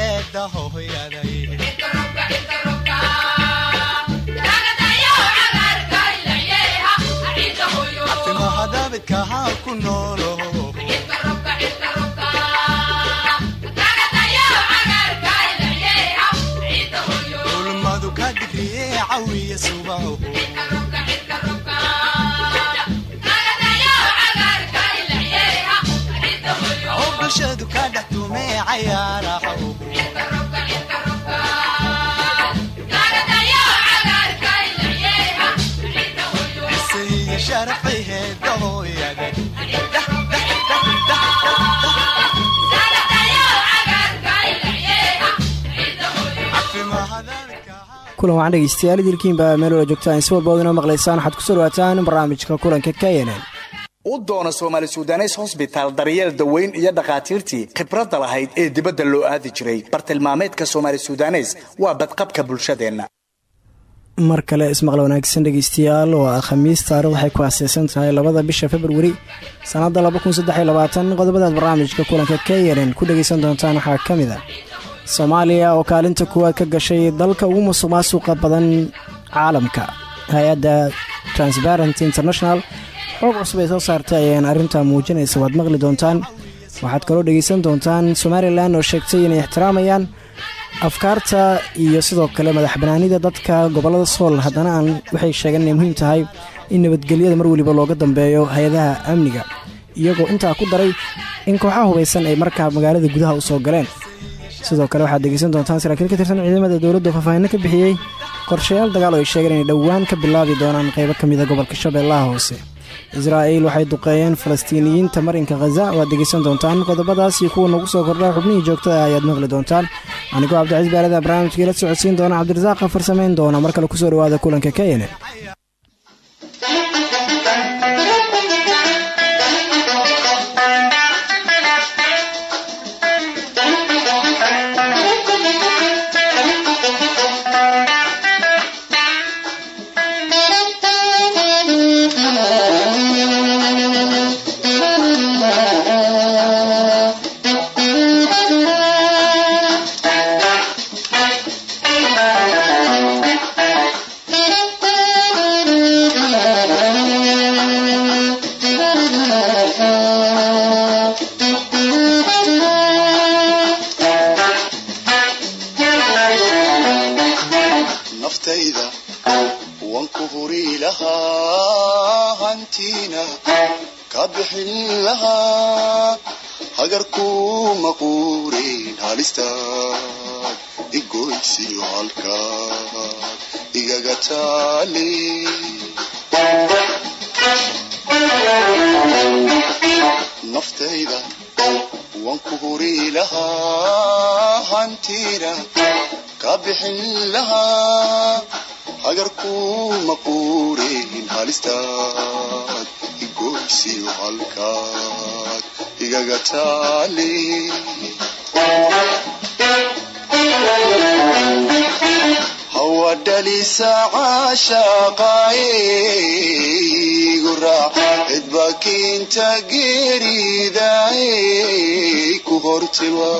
heeda hooyaday timahadabidka ha ku noolo ulmadu ka dhigriye cawiya subaho oo bulshadu ka dhex tumee cayaaraho kulan dhegeystayaal idilkiinba meel wala joogtaan si walba od inoo maqlaysaan. Waxaad ku soo dhawaataan barnaamijka kulanka knn u doona soomaali sudanes hosbitaal daryeel daweyn iyo dhakhaatiirtii khibradda lahayd ee dibadda loo aadi jiray. Bartilmaameedka soomaali sudanes waa badqabka bulshadeenna mar kale ismaqal wanaagsan dhegeystayaal waa khamiis taarikh waxay ku aaseysan tahay labada bisha februari sannadda qodobadaad barnaamijka kulanka knn ku dhegeysan doontaan waxaa ka mid a soomaaliya oo kaalinta kuwaad ka gashay dalka ugu musuq badan caalamka. Hay'adda transparent international xoog cusub ay soo saartay ayaan arrintaa muujinaysa waad maqli doontaan. Waxaad kaloo dhegeysan doontaan somalilan oo sheegtay inay ixtiraamayaan afkaarta iyo sidoo kale madax banaanida dadka gobollada sool haddana aan waxay sheegeen inay muhiim tahay in nabadgelyada mar weliba looga dambeeyo hay'adaha amniga iyagoo intaa ku daray in kooxaha hubaysan ay markaa magaalada gudaha u soo galeen. Sidoo kale waxaad dhegeysan doontaan saraakiil ka tirsan ciidamada dowladda faahfaahinno ka bixiyey qorshayaal dagaal oo ay sheegeen inay dhowaan ka bilaabi doonaan qaybo ka mida gobolka shabeellaha hoose israa'iil waxay duqeeyeen falastiiniyiinta marinka khaza waad dhegeysan doontaan qodobadaas iyo kuwa nagu soo kordha xubnihii joogtada ayaad maqli doontaan. Anigoo cabdicaiis baarada barnaamijkii la socodsiin doona cabdirasaaqa farsamayn doona. Mar kale ku soo dhawaada kulanka kn bixin lahaa hagarkuma quurin halistaad igoysiyo halkaad igaga taali hawadhalisa caashaqaaye raac cidba kiinta geeridaay ku hortima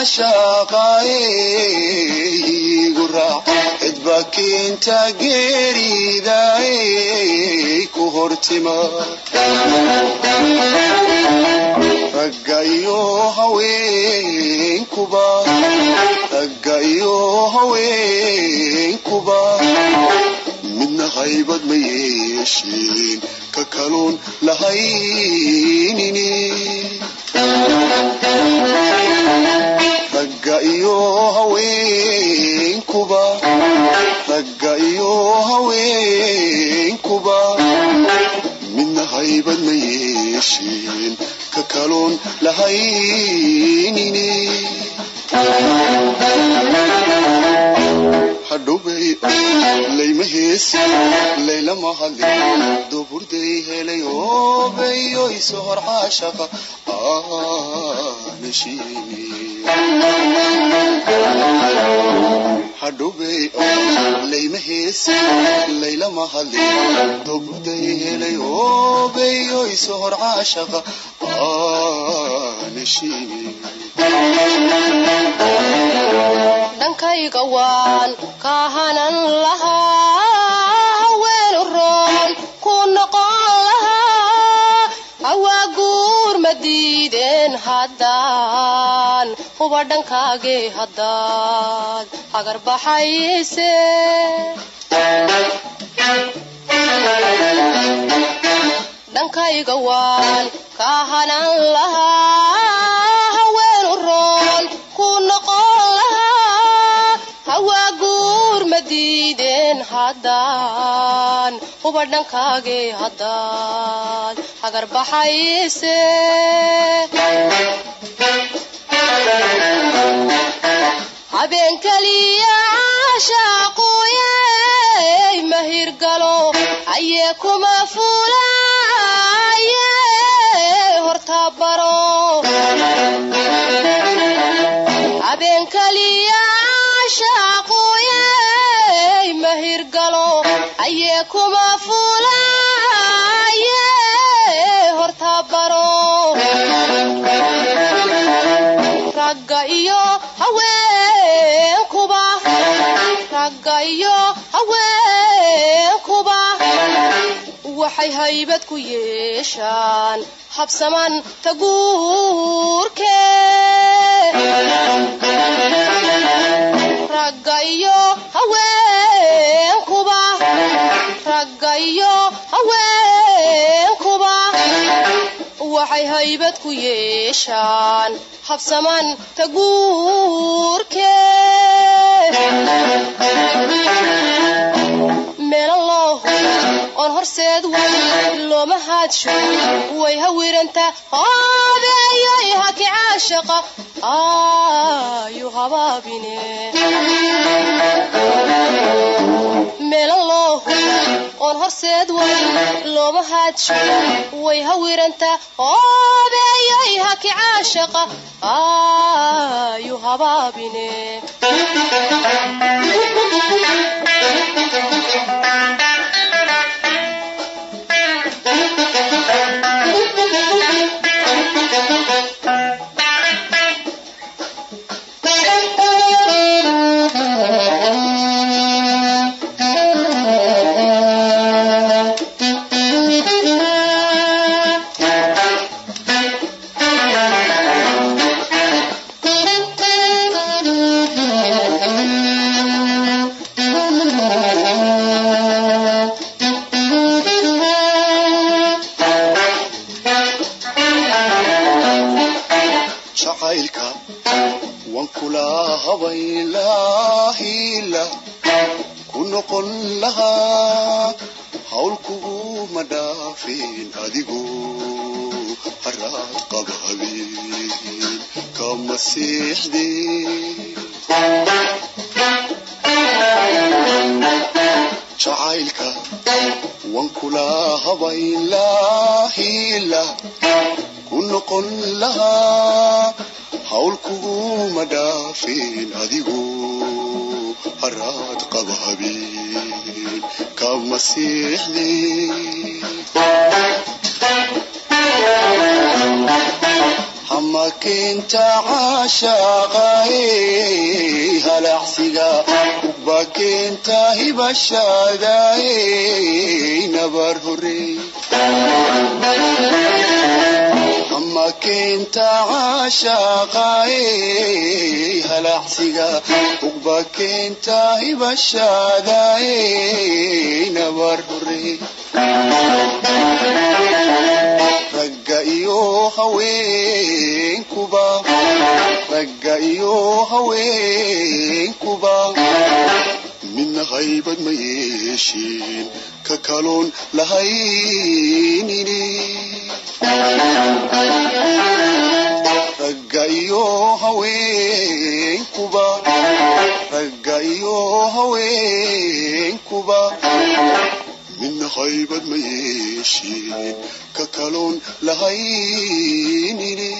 caashaqaaye raac cidba kiinta geeridaay ku midna haybad ma yeesheen ka kaluun lahaynini layma heesi laylama hadlin duburday helay oobayoyso hor caashaqa hadhowbey layma heesi laylama hadlin dobuday helay oobeyo iso hor caashaqa heshiin dhankayga waan kaahanan lahaa haweenu roon ku noqon lahaa hawaa ma diideen haddaan huba dhankaagee haddaad hagar baxayse dhankayga waan kaahanan lahaa diideen haddaan huba dhankaagee haddaad hagar baxayse habeen keliya caashaaquuyey mahirgalo ayee kuma fuulaaye hortabaro habeen keliya caashaaquuyey mahirgalo ayee kuma fuulaaye hortabaro ragga iyo haweenkuba ragga iyo haweenkuba waxay haybad ku yeeshaan. Habsaman taguurke. Ragga iyo haweenkuba ragga haweenkuba waxay haybad ku yeeshaan. Habsaman loohu oon horseed way looma haadsho way hawiranta hoobeeyay haki caashaqa. Ayu habaabine meelo loohu oon horseed way looma haadsho way hawiranta hoobeeyay haki caashaqa ayu habaabine seexdeen jacaylka waan kula habaylaahila ku noqon lahaa hawl kuguma dhaafin adigu haraad qaba habeen kama seexdeen horey ragga iyo haweenkuba ragga iyo haweenkuba midna haybad ma yeeshin ka kaloon lahaynini ragga iyo haweenkuba ragga iyo haweenkuba midna haybad ma yeeshin ka kaloon lahaynini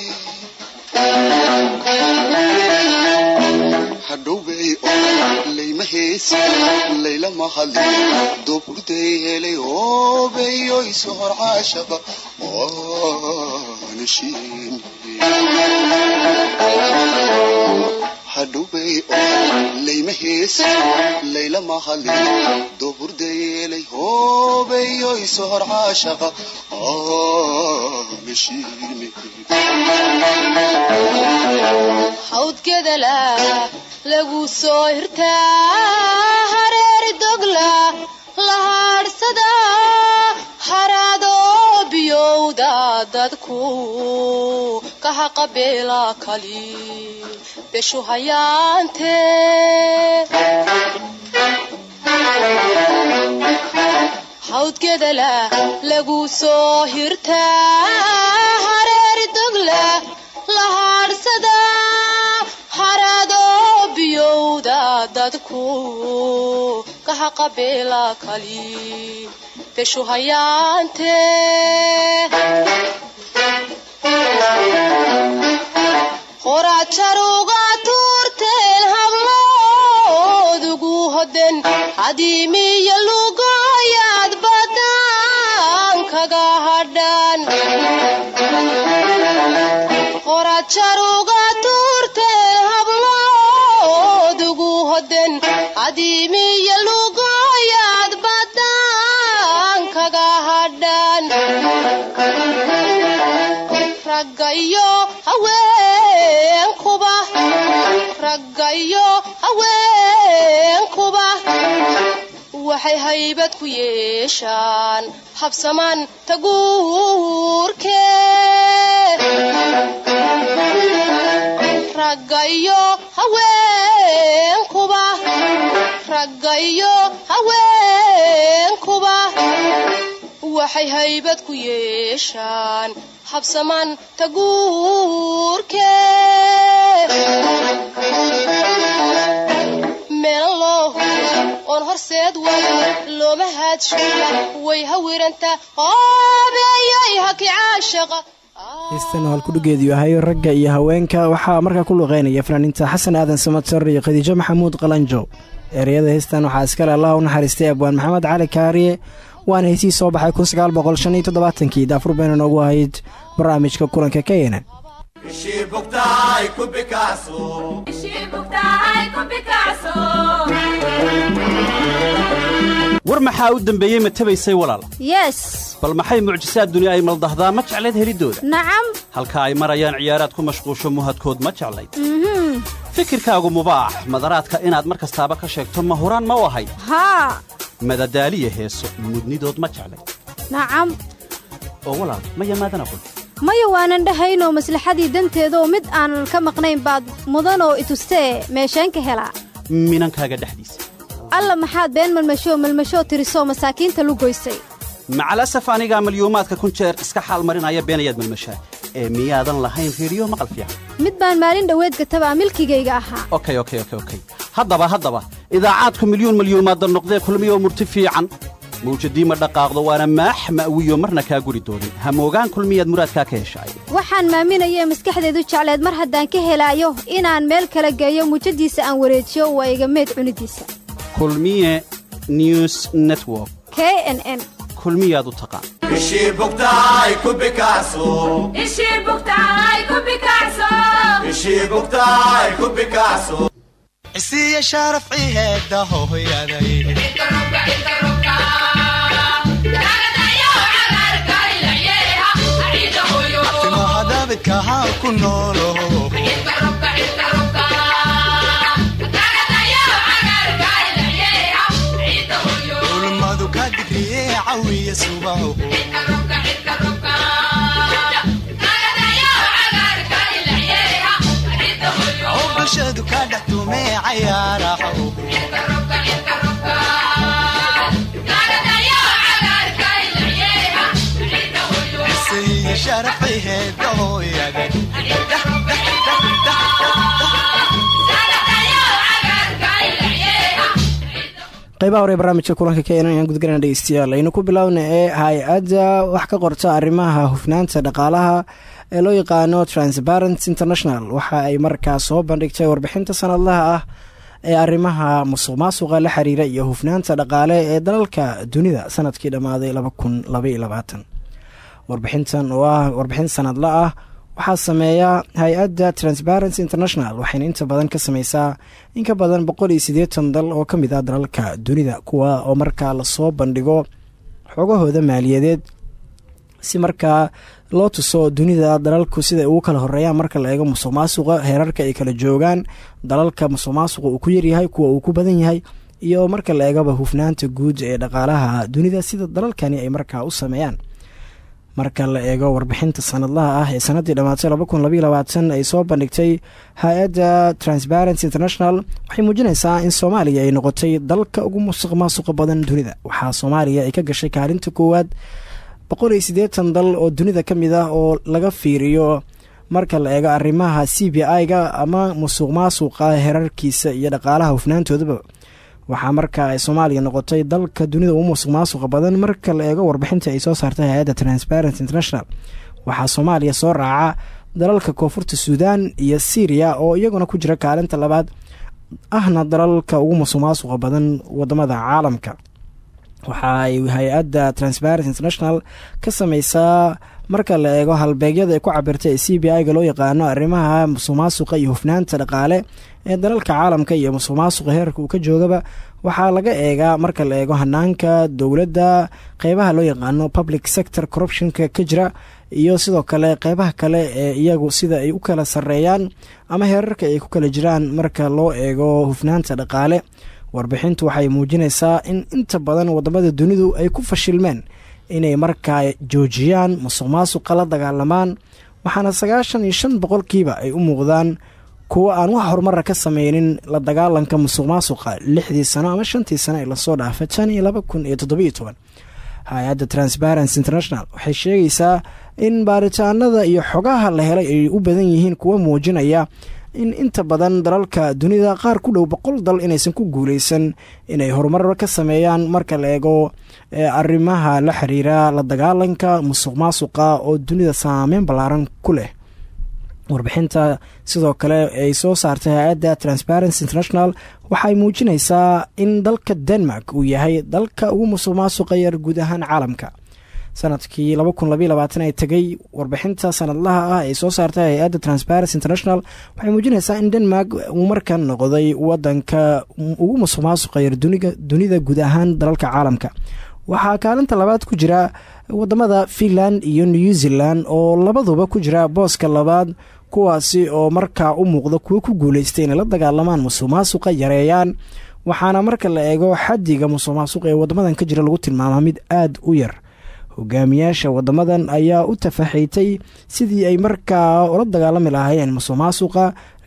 hadhowbey layma hees layla mahali dooburday helay hoobeyoisu hor caashaqa oo nashiin hadhowbay layma hees layla mahadin doburday helay hoobeeyo isu hor hawdgedala lagu soo hirtaa hareeri dogla la haadhsada haraado biyowda dadku. Ka haqabeela kali beshu hayaante hawdgedala lagu soo hirtaa hareeri dogla la haadhsada haraado biyowda dadku ka haqabeela kali beshu hayaante qoraad jaruga tuurteen habloodugu hoden hadiimiya lugoyaad badan kaga hadhan iyo haweenkuba ragga iyo haweenkuba waxay haybad ku yeeshaan habsamaan taguurke. Ragga iyo haweenkuba ragga iyo haweenkuba waxay haybad ku yeeshaan habsamaan taguurke horseed wada looma haadshuya way hawiranta oobeeyay haki caashaqa heestan oo halkudhigeedu yahay ragga iyo haweenka. Waxaa markaa ku luqeynaya fanaaniinta xasan aadan samatar iyo khadiijo maxamuud qalanjo. Ereyada heestan waxaa iskale allah u naxariistay abwaan maxamed cali kaariye waana heesihii soo baxay kun sagaal boqol shan iyo toddobaatankii daafur bayna noogu ahayd barnaamijka kulanka keynan war maxaa u dembeeyey ma tabaysay walaal? Yes. Bal maxay mucjisaad duni ay maldahdaa? Ma jeclayd heliddooda nacam halka ay marayaan ciyaaraad ku mashquusho muhadkood ma jeclayd fikirkaagu mubaax. Madaraadka inaad mar kastaaba ka sheegto ma huraan ma u ahayd haa madadaaliya heeso mudnidood ma jeclayd nacam oo walaal ma yamaadana qul? Maya waanan dhahaynoo maslaxadii danteedaoo mid aanan ka maqnayn baad mudanoo itustee meesheen ka helaa. Minankaaga dhexdiisa. Alla maxaad been malmashoo malmashoo tirisoo masaakiinta lu goysay macalasaf anigaa malyuumaadka kun jeer iska xaal marinaya beenayaad malmashaa ee miyaadan lahayn reediyo maqal fiican mid baan maalin dhoweed gatabaa milkigayga ahaa. Okey okey okey okey haddaba haddaba idaacaadku milyuun malyuumaadda noqdee kulmiyoo murti fiican. Mawjadii ma dhaqaaqdo waana maax ma'wiyo marna kaa guri doonin. Hamoogaan kulmiyaad muraadkaa ka heshaay. Waxaan maaminayee maskaxdeedu jecleed mar haddaan ka helaayo inaan meel kala geeyo muujadiisa aan wareejiyo waa iga meed cunidiisa. Kulmiye news network. K n n kulmiyaad u taqaan cisiya sharaf ciheeda hooyaday timaha daabidka ha. Ku noolo qaybaha hore barnaamijka kulanka ka enan ayaan gudgarana dhegeystayaal aynu ku biloawna ee hay'adda wax ka qorta arrimaha hufnaanta dhaqaalaha ee loo yaqaano transparent international. Waxa ay markaa soo bandhigtay warbixinta sanadlaha ah ee arrimaha musuq maasuqa la xiriira iyo hufnaanta dhaqaale ee dalalka dunida sannadkii dhammaaday warbixintan oo ah warbixin sanadla ah waxaa sameeya hay'adda transparency international waxayna inta badan ka sameysaa in ka badan boqol iyo siddeetan dal oo ka mid ah dalalka dunida kuwa oo markaa la soo bandhigo xogahooda maaliyadeed si markaa loo tuso dunida dalalku siday ugu kala horeeyaan marka la eego musuq maasuqa heerarka ay kala joogaan dalalka musuq maasuqa uu ku yaryahay kuwa uu ku badan yahay iyo marka la eegaba hufnaanta guud ee dhaqaalaha dunida sida dalalkani ay markaa u sameeyaan. Marka la eego warbixinta sanadlaha ah ee sanadii dhammaatay ay soo bandhigtay hay'adda transparency international waxay muujinaysaa in soomaaliya ay noqotay dalka ugu musuq maasuqa badan dunida. Waxaa soomaaliya ay ka gashay kaalinta koowaad boqol iyo siddeetan dal oo dunida ka mid ah oo laga fiiriyo marka la eego arrimaha c b i-ga ama musuq maasuqa herarkiisa iyo dhaqaalaha hufnaantoodaba. Waxaa markaa ay soomaaliya noqotay dalka dunida ugu musuq maasuqa badan marka la eego warbixinta ay soo saartay hay'adda transparency international. Waxaa soomaaliya soo raaca dalalka koonfurta suudan iyo syriya oo iyaguna ku jira kaalinta labaad ahna dalalka ugu musuq maasuqa badan waddamada caalamka waxa ay hay'adda transparency international ka sameysaa marka la eego halbeegyada ay ku cabirtay ee c b i-ga loo yaqaano arrimaha musuq maasuqa iyo hufnaanta dhaqaale ee dalalka caalamka iyo musuq maasuqa heerarka uu ka joogaba. Waxaa laga eegaa marka la eego hanaanka dowladda qeybaha loo yaqaano public sector corruptionka ka jira iyo sidoo kale qeybaha kale ee iyagu sida ay u kala sareeyaan ama heerarka ay ku kala jiraan marka loo eego hufnaanta dhaqaale warbixintu waxay muujinaysaa in inta badan waddamada dunidu ay ku fashilmeen inay markaa joojiyaan musuq maasuqa la dagaalamaan waxaana sagaashan iyo shan boqolkiiba ay u muuqdaan kuwa aan wax horumara ka sameynin la dagaalanka musuq maasuqa lixdii sano ama shantii sano ee la soo dhaafay tan iyo laba kun iyo toddobiyo toban. Hay'adda transparency international waxay sheegaysaa in baaritaanada iyo xogaha la helay ay u badan yihiin kuwa muujinaya in inta badan dalalka dunida qaar ku dhow boqol dal inaysan ku guuleysan inay horumar ka sameeyaan marka la eego arrimaha la xiriira la dagaalanka musuq maasuqa oo dunida saameyn ballaaran ku leh. Warbixinta sidoo kale ay soo saartay hay'adda transparency international waxay muujinaysaa in dalka denmark uu yahay dalka ugu musuq maasuqa yar guud ahaan caalamka sannadkii ay tegay warbixinta sanadlaha ah ay soo saartay hay'adda transparency international waxay muujinaysaa in denmark uu markan noqday wadanka ugu musuq maasuqa yar dunida guud ahaan dalalka caalamka. Waxaa kaalinta labaad ku jira waddamada finland iyo new zealand oo labaduba ku jira booska labaad kuwaasi oo markaa u muuqda kuwo ku guuleystay inay la dagaalamaan musuq maasuqa yareeyaan. Waxaana marka la eego xadiga musuq maasuqa ee wadamadan ka jira lagu tilmaamaa mid aad u yar hogaamiyaasha wadamadan ayaa u tafaxiitay sidii ay markaa ula dagaalami lahaayeen musuq maasuqa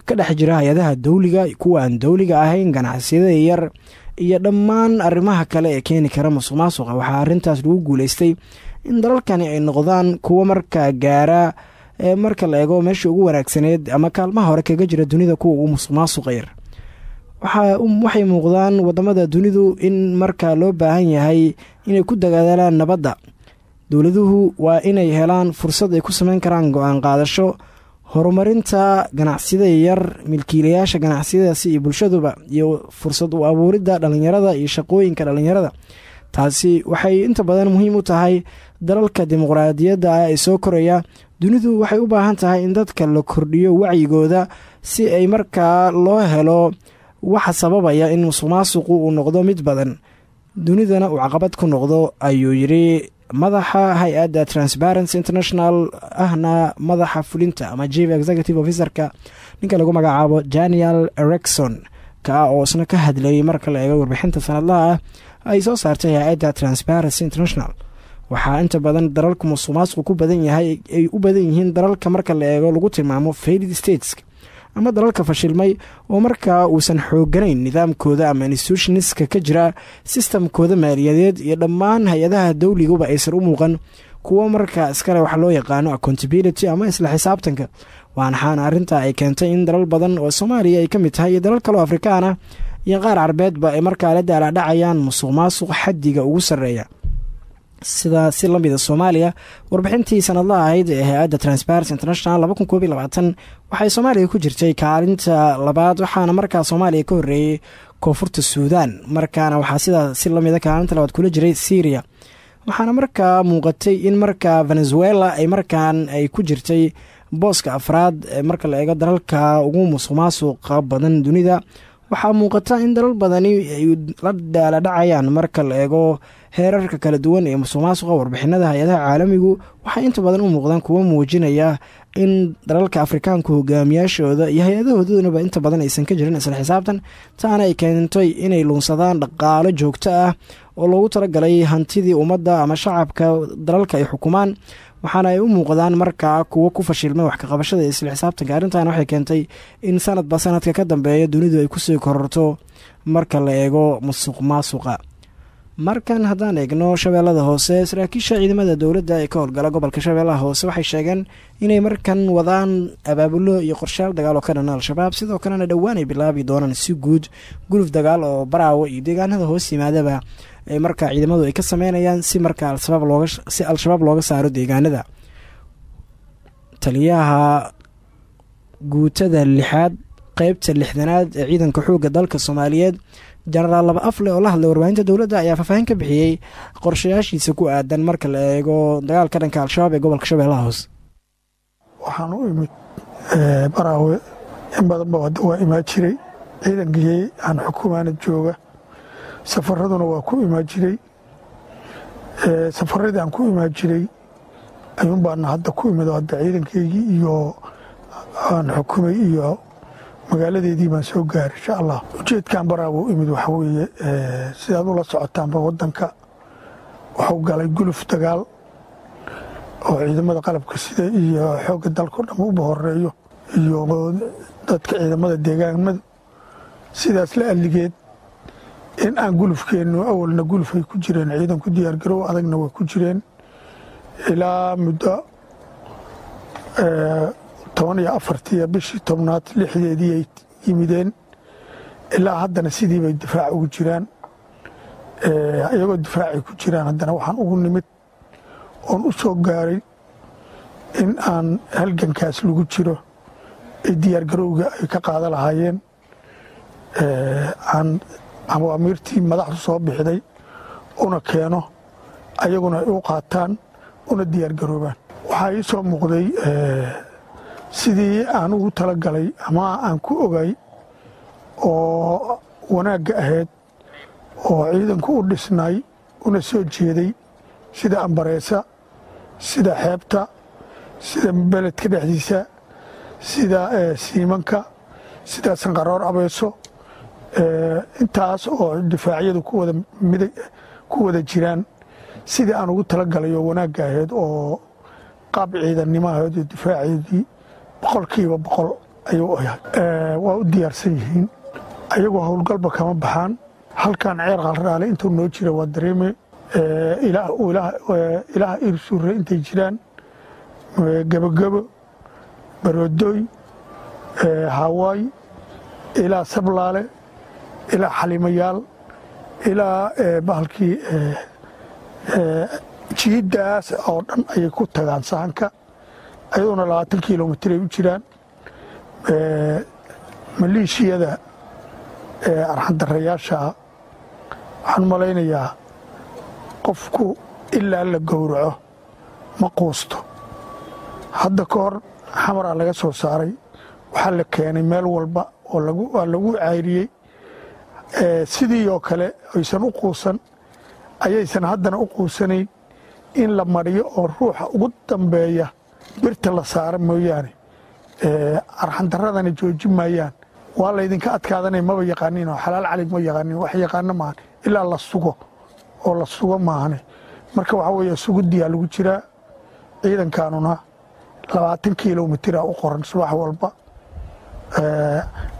ka dhex jira hay'adaha dowliga kuwa aan dowliga ahayn ganacsiyada yar iyo dhammaan arrimaha kale ee keeni kara musuq maasuqa waxaa arrintaas lagu guuleystay in dalalkani ay noqdaan kuwo markaa gaara ee marka la eego meesha ugu wanaagsaneed ama kaalmaha hore kaga jira dunida kuwa ugu musuq maasuqa yar. Waxay muuqdaan waddamada dunidu in markaa loo baahan yahay inay ku dagaalaan nabadda dowladuhu waa inay helaan fursad ay ku sameyn karaan go'aan qaadasho horumarinta ganacsiyada yar milkiilayaasha ganacsiyadaasi iyo bulshaduba iyo fursad u abuuridda dhallinyarada iyo shaqooyinka dhallinyarada. Taasi waxay inta badan muhiim u tahay dalalka dimuqraadiyadda ah ee soo koraya. Dunidu waxay u baahan tahay in dadka la kordhiyo wacyigooda si ay markaa loo helo waxa sababaya in musuq maasuqu uu noqdo mid badan. Dunidana uu caqabad ku noqdo ayuu yidhi madaxa hay'adda transparency international ahna madaxa fulinta ama chief executive officerka ninka lagu magacaabo daniel erekson ka oo isna ka hadlayay marka la eego warbixinta sanadlaha ah ay soo saartay hay'adda transparency international. Waxaa inta badan dalalka musuq maasuqu ku badan yahay ay u badan yihiin dalalka marka la eego lagu tilmaamo failed states ama dalalka fashilmay oo markaa uusan xooganayn nidaamkooda ama institutionska ka jira sistamkooda maaliyadeed iyo dhammaan hay'adaha dowliguba aysan u muuqan kuwo markaa iskale wax loo yaqaano accountability ama isla xisaabtanka. Waanaxaana arrintaa ay keentay in dalal badan oo soomaaliya ay ka mid tahay iyo dalal kaleo afrikaan ah iyo qaar carbeedba ay markaa la daalaadhacayaan musuq maasuq xadiga ugu sarreeya sida si la mida soomaaliya warbixintii sanadlaha ahayd ee hay'adda transparency international waxay soomaaliya ku jirtay kaalinta labaad waxaana markaa soomaaliya ka horreeyey koonfurta suudaan. Markaana waxaa sidaa si lamida kaalinta labaad kula jiray syria. Waxaana markaa muuqatay in markaa venezuela ay markaan ay ku jirtay booska afraad marka la eego dalalka ugu musuq maasuqa badan dunida waxaa muuqata in dalal badani ay la dhaaladhacayaan marka la eego heerarka kala duwan ee musuq maasuqa warbixinada hay'adaha caalamigu waxay inta badan u muuqdaan kuwo muujinaya in dalalka afrikaanku hogaamiyaashooda iyo hay'adahoodunaba inta badan aysan ka jirin isla xisaabtan. Taana ay keentay inay luunsadaan dhaqaalo joogto ah oo loogu talagalay hantidii ummadda ama shacabka dalalka ay xukumaan waxaana ay u muuqdaan markaa kuwo ku fashilmay wax kaqabashada isla xisaabtanka arrintan waxay keentay in sanadba sanadka ka dambeeya dunidu ay ku sii kororto marka la eego musuq maasuqa. Markan haddaan eegno shabeellada hoose saraakiisha ciidamada dowladda ee ka howlgala gobolka shabeellaha hoose waxay sheegeen inay markan wadaan abaabulo iyo qorshaal dagaal oo ka dhana al-shabaab. Sidoo kalena dhowaan ay bilaabi doonaan si guud guluf dagaal oo baraawo iyo deegaanada hoos yimaadaba markaa ciidamadu ay ka sameynayaan si markaa al-shabaab looga si al-shabaab looga saaro deegaanada. Taliyaha guutada lixaad qeybta lixdanaad ee ciidanka xoogga dalka soomaaliyeed jenaraal laba afle oo la hadlay warbaahinta dowladda ayaa faahfaahin ka bixiyey qorshayaashiisa ku aadan marka la eego dagaalka dhanka al-shabaab ee gobolka shabeellaha hoose waxaan u imid baraawe in badanba waa imaan jiray ciidankii aan xukumaana jooga safaraduna waa ku imaan jiray safaradii aan ku imaan jiray ayuun baana hadda ku imid oo hadda ciidankaygii iyo aan xukumay iyo magaaladeedii baan soo gaaray insha allah. Ujeedkan baraawo imid waxa weeye sidaad ula socotaanba waddanka wuxuu galay guluf dagaal oo ciidamada qalabka sida iyo xoogga dalkao dhan uba horeeyo iyo dadka ciidamada deegaanmada. Sidaas la alligeed in aan gulufkeennu awalna guluf ay ku jireen ciidanku diyaargarow adagna way ku jireen. Ilaa muddo toban iyo afartii bishii tobnaad lixdeedii ay yimideen. Ilaa haddana sidii bay difaac ugu jiraan. Iyagoo difaacay ku jiraan haddana waxaan ugu nimid oon u soo gaaray in aan halgankaas lagu jiro. Ee diyaargarowga ay ka qaada lahaayeen. Aan awaamiirtii madaxdu soo bixday una keeno ayaguna ay u qaataan una diyaargaroobaan waxaa ii soo muuqday sidii aan ugu talagalay ama aan ku ogay oo wanaagga ahayd oo ciidanku u dhisnay una soo jeeday sida ambareesa sida xeebta sida beledka dhexdiisa sida siimanka sida sanqaroor abeeso intaas oo difaacyadu ku wada jiraan sidii aan ugu talagalay oo wanaagga ahayd oo qaab ciidannimo ahayd oo difaaceedii boqolkiiba boqol ayuu ahay waa u diyaarsan yihiin ayagoo howlgalba kama baxaan halkan ceer qalraale intuu noo jira waa dareeme ilaah irsuure intay jiraan gebogebo baroodooy hawaay ilaa sablaale ilaa xalimayaal ilaa bahalkii jiiddaas oo dhan ayay ku tagaan sahanka ayadoona labaatan kilomitir ay u jiraan. Maleeshiyada arxandarayaashaa waxaan malaynayaa qofku ilaa la gowraco ma quusto. Hadda ka hor xamaraa laga soo saaray waxaa la keenay meel walba oo lagu cayriyey sidii oo kale aysan u quusan ayaysan haddana u quusanayn in la mariyo oo ruuxa ugu dambeeya birta la saara mooyaane. Arxandaradana jooji maayaan waa laydinka adkaadanay maba yaqaanin oo xalaal calig ma yaqaanin wax yaqaano maahan ilaa la sugo oo la sugo maahane marka waxaa weeye suguddiyaa lagu jiraa ciidankaanuna labaatan kilomitira u qoran subax walba.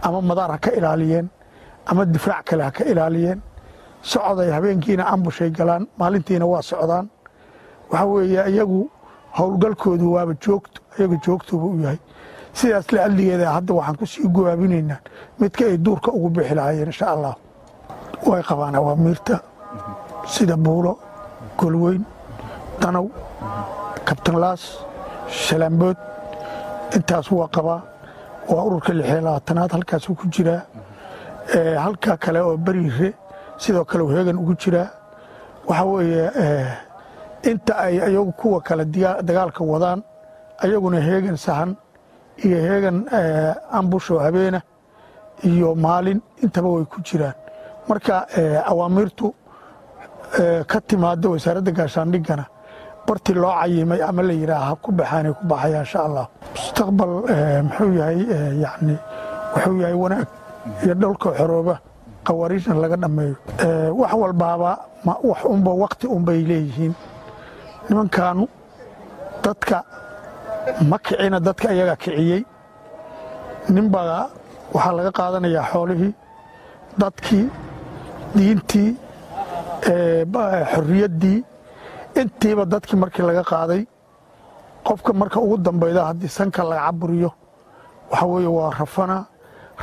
Ama madaar ha ka ilaaliyeen ama difaac kale ha ka ilaaliyeen. Socoday habeenkiina ambushay galaan maalintiina waa socdaan. Waxaa weeye iyagu howlgalkoodu waaba joogto iyaga joogtuba u yahay. Sidaas la adligeeda hadda waxaan ku sii gowaabinaynaa midka ay duurka ugu bixi lahaayeen insha allah way qabaan awaamiirta sida buulo golweyn danow kabtanlaas shalaambood intaas waa qabaa. Waa ururka lixiyo labaatanaad halkaasuu ku jiraa halka kale oo beriire sidoo kale heegan ugu jiraa waxaa weeye inta ay ayagu kuwa kale dagaalka wadaan ayaguna heegan sahan iyo heegan ambusho habeena iyo maalin intaba way ku jiraan. Marka awaamiirtu ka timaado wasaaradda gaashaandhigana bartii loo cayimay ama la yidhaah ha ku baxaanay ku baxaya insha allah. Mustaqbal muxuu yahay yani wuxuu yahay wanaag iyo dholka xorooba qawaariijna laga dhammeeyo. Wax walbaaba wax unba wakti unbay leeyihiin. Nimankaanu dadka ma kicina dadka ayagaa kiciyey. Ninbaa waxaa laga qaadanayaa xoolihii dadkii diintii xorriyaddii. Intiiba dadkii markii laga qaaday qofka marka ugu dambayda haddii sanka laga caburiyo waxaa weeye waa rafana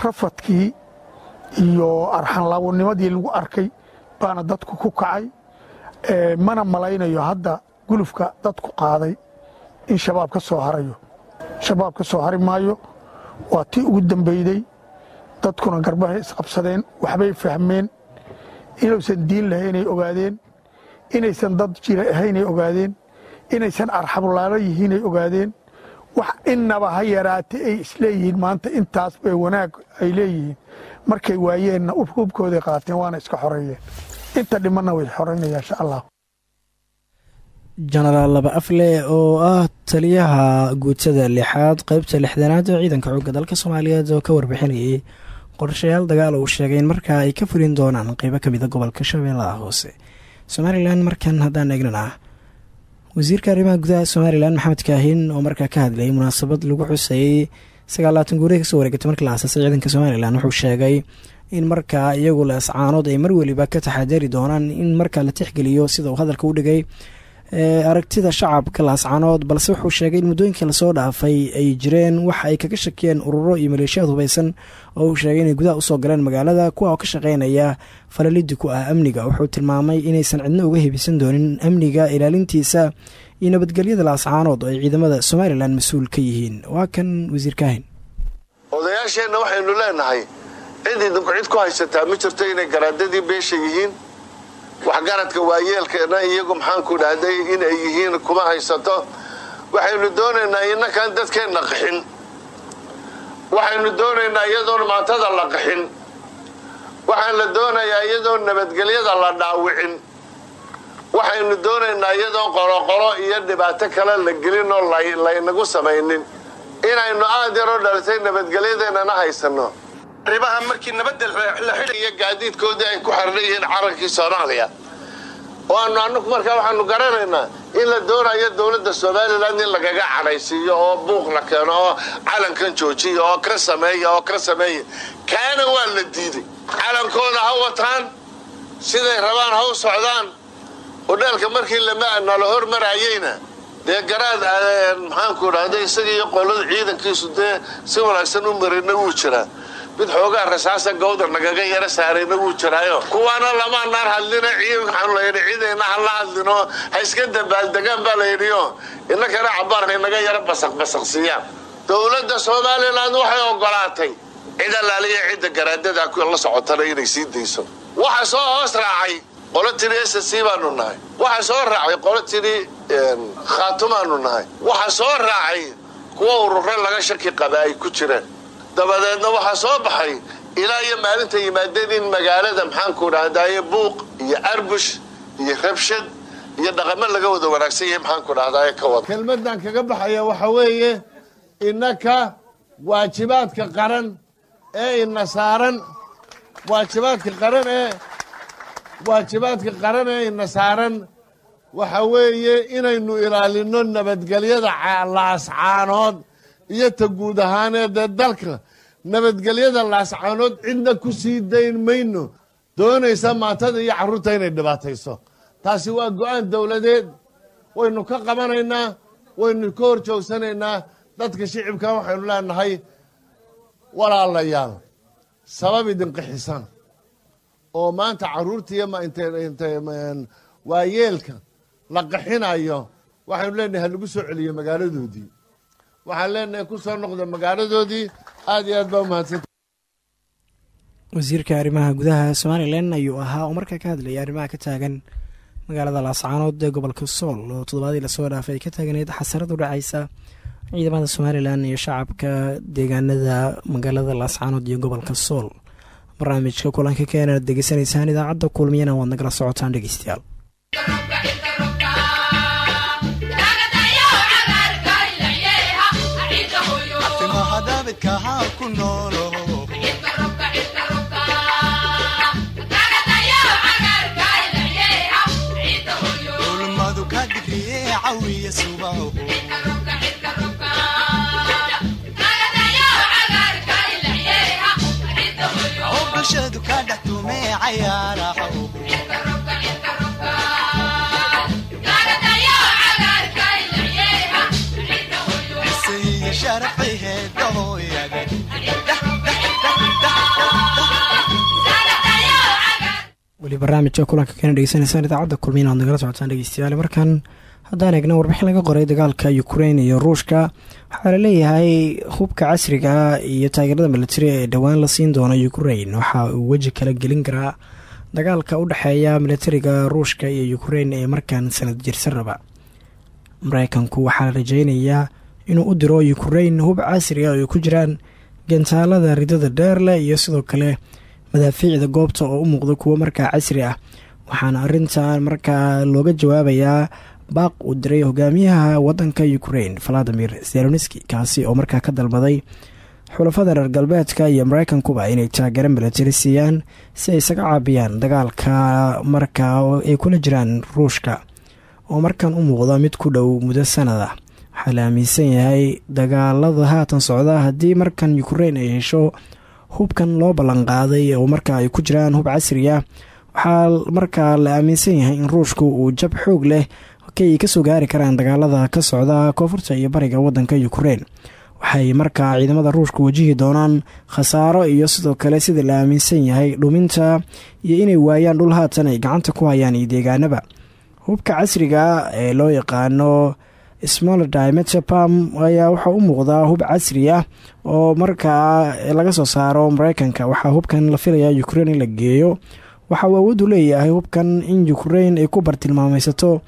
rafadkii iyo arxanlaabonimadii lagu arkay baana dadku ku kacay mana malaynayo hadda gulufka dadku qaaday in shabaab ka soo harayo. Shabaab ka soo hari maayo waa tii ugu dambeyday dadkuna garbahay isqabsadeen waxbay fahmeen inuusan diin lahaynay ogaadeen inaysan dad jira ahaynay ogaadeen inaysan arxabulaalo yihiinay ogaadeen wax innaba ha yaraate ay isleeyihiin maanta intaas bay wanaag ay leeyihiin. Markay waayeenna hubkooday qaateen waana iska xoreeyeen inta dhimanna way xoreynaya insha allah jenaraal laba afle oo ah taliyaha guutada lixaad qeybta lixdanaad ee ciidanka xoogga dalka soomaaliyeed oo ka warbixinayay qorshayaal dagaal uu sheegay in markaa ay ka fulin doonaan qeybo ka mida gobolka shabeellaha hoose. Somalilan markan haddaan eegnana wasiirka arrimaha gudaha somalilan maxamed kaahin oo markaa ka hadlayay munaasabad lagu xusayey sagaalaatan guuree ka soo wareegatay markii la asaasay ciidanka somalilan wuxuu sheegay in markaa iyagu la ascaanood ay mar weliba ka taxadari doonaan in markaa la tixgeliyo sida uu hadalka u dhigay aragtida shacabka laascaanood balse wuxuu sheegay in muddooyinkii la soo dhaafay ay jireen waxa ay kaga shakiyeen ururo iyo maleeshiyaad hubaysan oo uu sheegay inay gudaha u soo galeen magaalada kuwa oo ka shaqeynaya falalidi ku ah amniga. Wuxuu tilmaamay inaysan cidno uga hebisan doonin amniga ilaalintiisa iyo nabadgelyada laascaanood oo ay ciidamada somalilan mas'uul ka yihiin. Waa kan wasiir kaahin. Odayaasheenna waxaynu leenahay cid idinku cid ku haysataa ma jirto inay garaadadii beesha yihiin waxgaradka waayeelkeena iyagu maxaanku dhahday inay yihiin kuma haysato. Waxaynu doonaynaa inakaan dadkeenna qaxin waxaynu doonaynaa iyadoon maantada la qaxin waxaan la doonayaa iyadoon nabadgelyada la dhaawicin. Waxaynu doonaynaa iyadoon qoloqolo iyo dhibaato kale la gelin oo laynagu samaynin. Inaynu aad yaroo dhalitay nabadgelyadeennana haysanno arrimaha markii nabadda la xidhaya gaadiidkoodii ay ku xardhan yihiin carankii soomaaliya. Oo aanu anagu markaa waxaanu garanaynaa in la doonayo dowladda somalilan in lagaga cadhaysiiyo oo buuq la keeno oo calankan joojiya oo ka sameeya oo ka sameeya kaana waa la diiday. Calankooda ha wataan. Siday rabaan ha u socdaan. Hodheelka markii nala hormarayeyna dee garaad maxaanku dhahda isaga qolada ciidankiisu dee si wanaagsan u marina wuu jiraa mid xoogaa rasaasa gawda nagaga yara saarayna wuu jiraayo kuwaana lamaanaan hadlina waxaanu layidhi ciidayna ha la hadlino ha iska dabaaldegaan baa layidhiyo innakana cabaar haynaga yara basaq basaqsiiyaan dowladda somalilan waxay ogolaatay cid allaaliya cidda garaadada la socotana inay sii dayso waxa soo hoos raacay qolo tiri s c baanu nahay. Waxa soo raacay qolo tiri khaatumaanu nahay. Waxa soo raacay kuwa urure laga shaki qaba ay ku jiraan dabadeedna waxaa soo baxay ilaa iyo maalinta yimaadeen in magaalada maxaanku dhahdaye buuq iyo arbush iyo rabshad iyo dhaqamo laga wada wanaagsan yahay maxaanku dhahdaye ka wada kelmadan kaga baxaya waxa weeye innaka waajibaadka qaran ee ina saaran. Waajibaadka qaran ee waajibaadka qaran ee ina saaran waxa weeye inaynu ilaalino nabadgelyada laascaanood iyo ta guud ahaaneedee dalka. Nabadgelyada laascaanood cidna ku sii dayn mayno. Doonaysa maatada iyo carruurta inay dhibaatayso. Taasi waa go'aan dowladeed. Waynu ka qabanaynaa waynu ka hor joogsanaynaa dadka shicibkan waxaynu leenahay walaalayaal sabab idinqixisan oo maanta carruurta iyo waayeelka la qaxinayo waxaynu leenahay ha lagu soo celiyo magaaladoodii waxaan leenahay ku soo noqda magaaladoodii aad iyo aad baa umahadsanta wasiirka arrimaha gudaha somalilan ayuu ahaa oo markaa ka hadlayay arrimaha ka taagan magaalada laascaanood ee gobolka sool oo toddobaadii la soo dhaafay ay ka taagneyd xasarad u dhacaysa ciidamada somalilan iyo shacabka deegaanada magaalada laascaanood iyo gobolka sool. Barnaamijka kulanka keenaad degeysanaysaan idaacadda kulmiyana waad nagala socotaan dhegeystayaal haa ku noolo barnaamijka kulanka keena dhegeysanaysaan idaacadda kulmiina waad nagala socotaan dhegeystayaal markan haddaan eegna warbixin laga qoray dagaalka ukrein iyo ruushka waxaa la leeyahay hubka casriga iyo taageerada militari ee dhowaan la siin doono ukrein waxa uu weji kala gelin karaa dagaalka u dhexeeya militariga ruushka iyo ukrein ee markan sanad jirsan raba. Mareykanku waxaa la rajeynayaa inuu u diro ukrein hub casri ah oo ay ku jiraan gantaalada ridada dheerleh iyo sidoo kale madaafiicda goobta oo u muuqda kuwo markaa casri ah. Waxaana arintan markaa looga jawaabayaa baaq uu diray hogaamiyaha wadanka ukrein valadimir zeloniski kaasi oo markaa ka dalbaday xulafada reer galbeedka iyo mareykankuba inay taageero militari siiyaan si ay isaga caabiyaan dagaalka markaa ay kula jiraan ruushka oo markan u muuqda mid ku dhow muddo sanada. Waxaa la aaminsan yahay dagaalada haatan socda haddii markan ukrein ay hesho hubkan loo ballanqaaday oo markaa ay ku jiraan hub casri ah waxaa markaa la aaminsan yahay in ruushku uu jab xoog leh kay ka soo gaari karaan dagaalada ka socda koonfurta iyo bariga wadanka ukrein waxay markaa ciidamada ruushka wajihi doonaan khasaaro iyo sidoo kale sida la aaminsan yahay dhuminta iyo inay waayaan dhul haatan ay gacanta ku hayaan iyo deegaanaba. Hubka casriga ee loo yaqaano small dimetapam ayaa waxaa u muuqdaa hub casri ah oo markaa laga soo saaro mareykanka waxaa hubkan la filayaa ukrein in la geeyo. Waxa uu awood u leeyahay hubkan in ukrein ay ku bartilmaameysato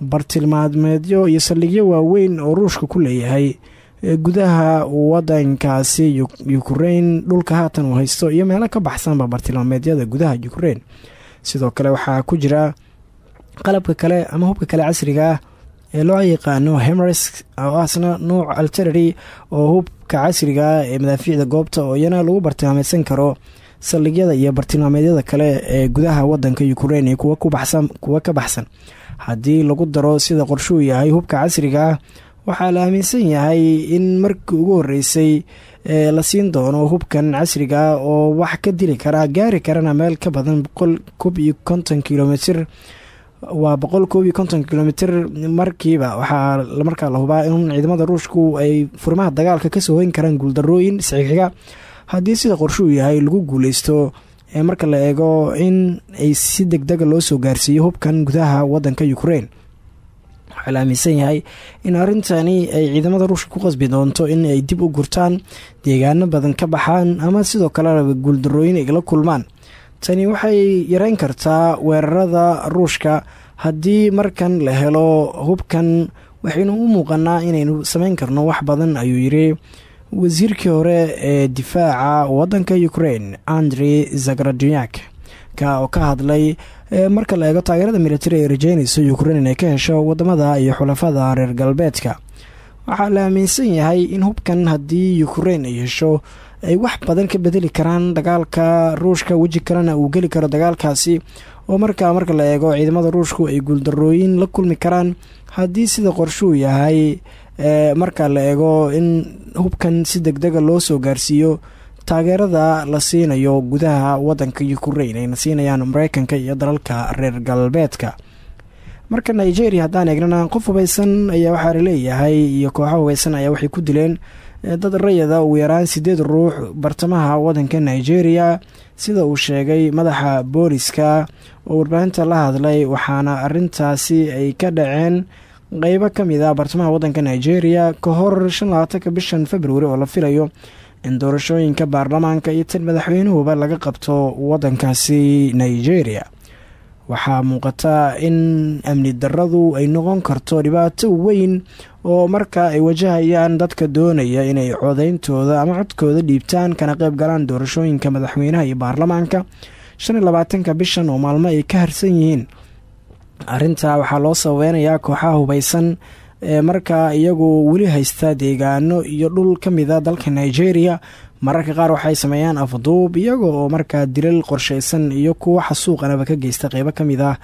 bartilmaameedyo iyo saldhigyo waaweyn oo ruushka ku leeyahay. Gudaha wadankaasi ukrein dhulka haatan uu haysto iyo meelo ka baxsanba bartilmaameedyada gudaha ukrein sidoo kale waxaa ku jira qalabka kale ama hubka kale casriga ah ee loo yaqaano hemers oo asna nuuc alterary oo hubka casriga ee madaafiicda goobta oo iyana lagu bartilmaameysan karo saldhigyada iyo bartilmaameedyada kale ee gudaha wadanka ukrein iyo kuwa ka baxsan. Haddii lagu daro sida qorshuu yahay hubka casriga ah waxaa la aaminsan yahay in markii ugu horeysay ee la siin doono hubkan casriga oo wax ka dili kara gaari karana meel ka badan boqol koob iyo konton kilomitr waa boqol koob iyo konton kilomitr markiiba. Waxaa markaa la hubaa in ciidamada ruushku ay furimaha dagaalka ka soo hoyn karaan guuldarooyin isxixiga haddii sida qorshuu yahay lagu guuleysto ee marka la eego in ay si deg dega loo soo gaarsiiyo hubkan gudaha wadanka ukrein waxaa la aaminsan yahay in arrintani ay ciidamada ruushka ku qasbi doonto in ay dib u gurtaan deegaano badan ka baxaan ama sidoo kalena guuldarooyin ay la kulmaan tani waxay yareyn kartaa weerarada ruushka. Haddii markan la helo hubkan waxaynu u muuqanaa inaynu sameyn karno wax badan ayuu yiri wasiirkii hore ee difaaca wadanka ukrein andrey zagradiak ka oo ka hadlay marka la eego taageerada militari ay rajeynayso ukrein inay ka hesho waddamada iyo xulafada reer galbeedka waxaa la aaminsan yahay in hubkan haddii ukrein ay hesho ay wax badan ka bedeli karaan dagaalka ruushka. Weji kalena uu geli karo dagaalkaasi oo markaa marka la eego ciidamada ruushku ay guuldarooyin la kulmi karaan haddii sida qorshuu yahay marka la eego in hubkan si deg dega loo soo gaarsiiyo taageerada la siinayo gudaha wadanka ukrein ayna siinayaan mareykanka iyo dalalka reer galbeedka. Marka nigeria haddaan eegnana qof hubeysan ayaa waxaa la leeyahay iyo kooxo hubeysan ayaa waxay ku dileen dad rayada ugu yaraan sideed ruux bartamaha wadanka nigeria sida uu sheegay madaxa booliska. Oo warbaahinta la hadlay waxaana arintaasi ay ka dhaceen qeybo ka mid ah bartamaha wadanka nigeria ka hor shan bishan februari oo la filayo in doorashooyinka baarlamaanka iyo tan madaxweynuhuba laga qabto wadankaasi nigeria. Waxaa muuqata in amni daradu ay noqon karto dhibaato weyn oo markaa ay wajahayaan dadka doonaya inay codeyntooda ama codkooda dhiibtaan kana qeyb galaan doorashooyinka madaxweynaha iyo baarlamaanka. Shan iyo labaatanka bishan oo maalmo ay ka harsan yihiin. Arintaa waxaa loo sababeynayaa kooxaha hubeysan ee markaa iyagu weli haysta deegaano iyo dhul ka mida dalka nigeria. Mararka qaar waxay sameeyaan afduub iyaga oo markaa dilal qorsheysan iyo kuwa xasuuqanaba ka geysta qeybo ka mid ah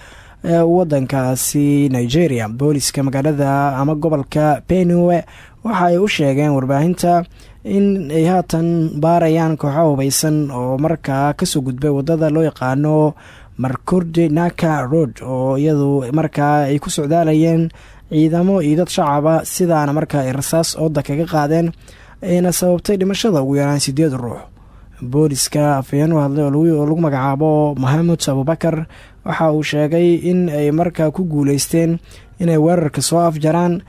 wadankaasi nigeria booliska magaalada ama gobolka benue waxa ay u sheegeen warbaahinta in ay haatan baarayaan kooxaha hubeysan oo markaa ka soo gudbay waddada loo yaqaano markurde naka road oo iyadu markaa ay ku socdaalayeen ciidamo iyo dad shacaba sidaana markaa ay rasaas ooda kaga qaadeen ayna sababtay dhimashada ugu yaraan sideed ruux. Booliska afhayeen u hadlay oo lagu magacaabo mohamed abubakar waxa uu sheegay in ay markaa ku guuleysteen inay weerarka soo afjaraan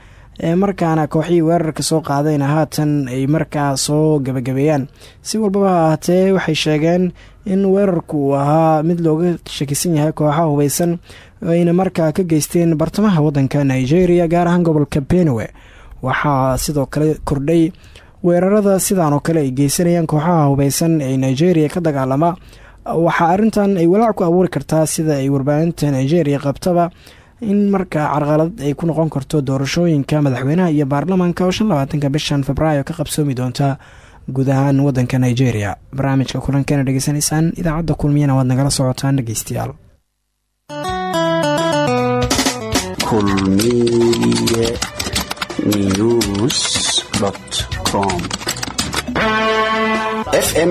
markaana kooxihii weerarka soo qaadayna haatan ay markaa soo gabagabeeyaan. Si walbaba ha ahaatee waxay sheegeen in weerarku uu ahaa mid looga shakisan yahay kooxaha hubeysan ayna markaa ka geysteen bartamaha wadanka nigeria gaar ahaan gobolka benue. Waxaa sidoo kale kordhay weerarada sidaan oo kale ay geysanayaan kooxaha hubeysan ee nigeria ka dagaalama waxaa arintan ay walaac ku abuuri kartaa sida ay warbaahinta nigeria qabtaba in markaa carqalad ay ku noqon karto doorashooyinka madaxweynaha iyo baarlamaanka oo shan labaatanka bishan februaayo ka qabsoomi doonta guud ahaan nigeria. Barnaamijka kulankeena dhegeysanaysaan idaacadda kulmiyana waad nagala socotaan dhegeystayaal kulmiye news fm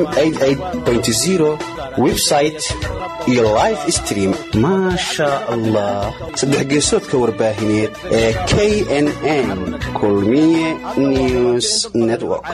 website iyo live stream. Maasha allah saddex geesoodka warbaahineed ee knn kulmiye news network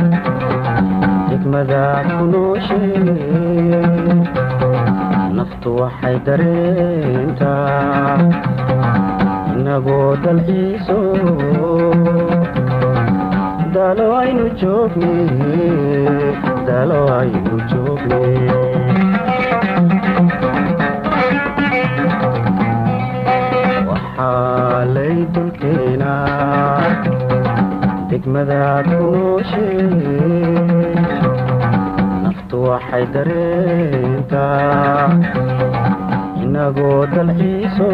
dulkeenaa degmada ku nooshe naftu waxay dareentaa inagoo dalxiiso. Daalo aynu aynu joogne waxaalay dulkeenaa degmadaad ku nooshe naftu waxay dareentaa inagoo dalxiiso.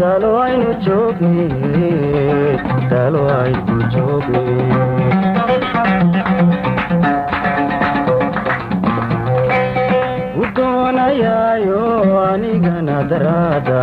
Daalo aynu joogne daalo aynu joogne doonayaayo anigana daraada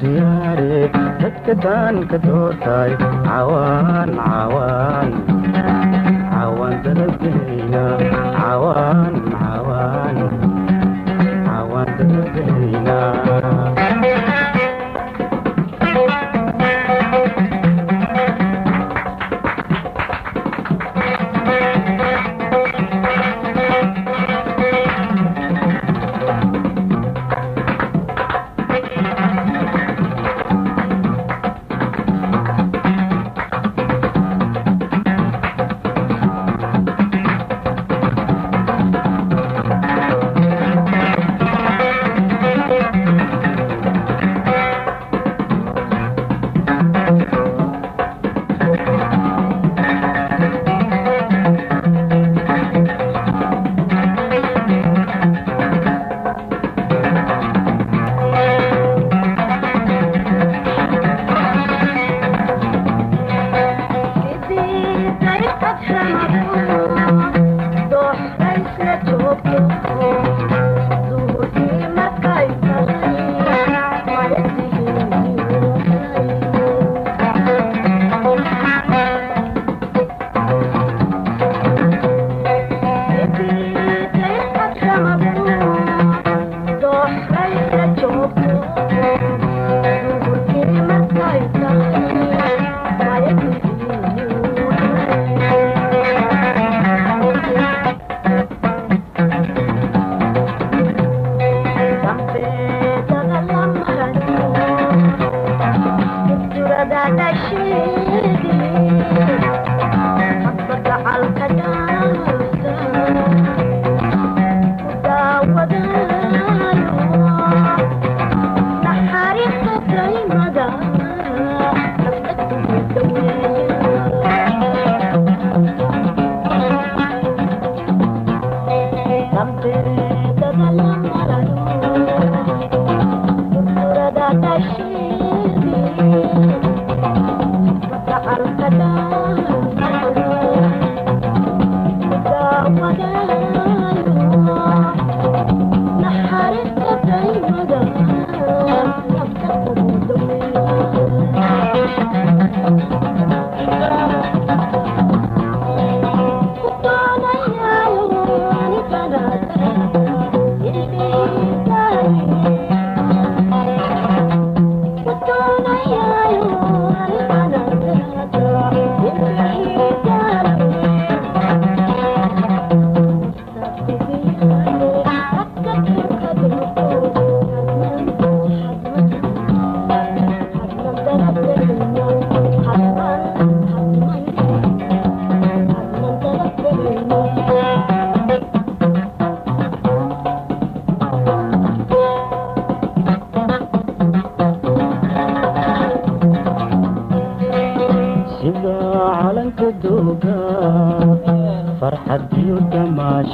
diyaare dadka taan ka doortay cawaan cawaan cawaan dalagelayna cawaan cawaan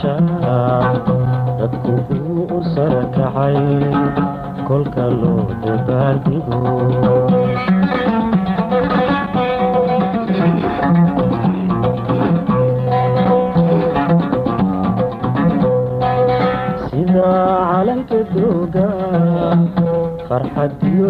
damaashaa dadku uu u sarakacay kolka sida calanka dooga farxad iyo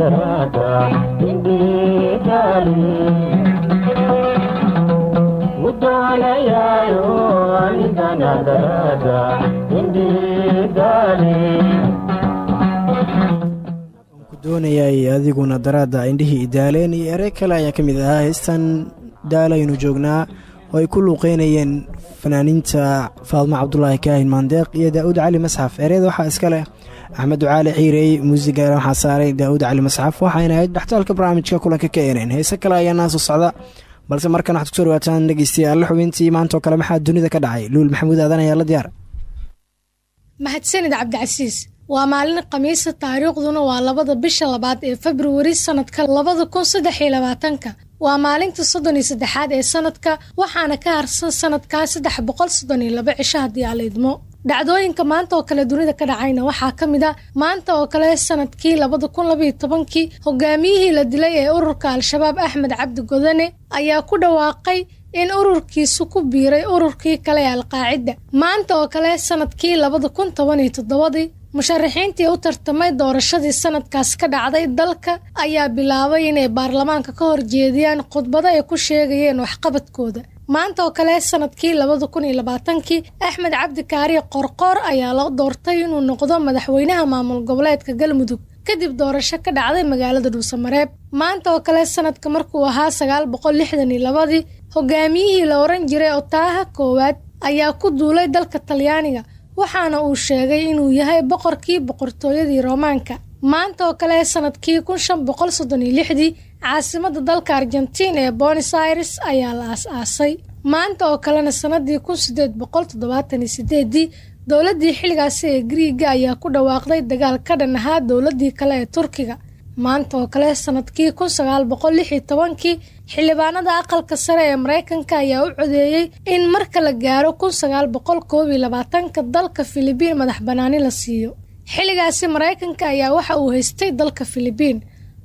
daraada daraada indhiigaale doonayay adiguna daraadda indhihii idaaleen iyo erey kale ayaa ka mid ahaa heystan daalaynu joognaa oo ay ku luuqeynayeen fanaaniinta faadmo cabdulaahi kaahin maandeeq iyo daa'uud cali masxaf ereyada waxaa iska leh axmed ducaali xiirey muusiga waxaa saaray daa'uud cali masxaf. Waxayna ahayd dhextaalka barnaamijka kulanka ka eeneen heese kale ayaa naaso socda balse markan waxaad ku soo dhawaataan dhegeystayaal xubintii maantaoo kale maxaa dunida ka dhacay? Luul maxamuud aadan ayaa la diyaar. Mahadsanid cabdicasiis waa maalin khamiisa taariikhduna waa labada bisha labaad ee februari sanadka labada kun saddex iyo labaatanka. Waa maalinta soddon iyo saddexaad ee sanadka waxaana ka harsan sanadkaa saddex boqol soddon iyo laba cisho dhacdooyinka maanta oo kale dunida ka dhacayna. Waxaa ka mid a maanta oo kale sannadkii labada kun labaiyo tobankii hogaamiyihii la dilay ee ururka al-shabaab axmed cabdi godane ayaa ku dhawaaqay in ururkiisu ku biiray ururkii kale ee alqaacida. Maanta oo kale sannadkii labada kun toban iyo toddobadii musharaxiintii u tartamay doorashadii sanadkaas ka dhacday dalka ayaa bilaabay inay baarlamaanka ka horjeediyaan khudbado ay ku sheegayeen waxqabadkooda maanta oo kale sannadkii labada kun iyo labaatankii axmed cabdi kaariye qorqoor ayaa la doortay inuu noqdo madaxweynaha maamul goboleedka galmudug kadib doorasho ka dhacday magaalada dhuusamareeb maanta oo kale sanadka markuu ahaa sagaal boqol lixdan iyo labadii hogaamiyihii la oran jiray otaaha koowaad ayaa ku duulay dalka talyaaniga waxaana uu sheegay inuu yahay boqorkii boqortooyadii roomaanka. Maanta oo kale sannadkii kun shan boqol soddon iyo lixdii caasimada dalka argentiin ee bonos aires ayaa la aas-aasay. Maanta oo kalena sanadii kun sideed boqol toddobaatan iyo sideedii dowladii xilligaasi ee griiga ayaa ku dhawaaqday dagaal ka dhan ahaa dowladii kale ee turkiga. Maanta oo kale sannadkii kun sagaal boqol lix iyo tobankii xildhibaanada aqalka sare ee mareykanka ayaa u codeeyey in marka la gaaro kun sagaal boqol koob iyo labaatanka dalka filibiin madax banaani la siiyo. Xilligaasi mareykanka ayaa waxa uu haystay dalka filibiin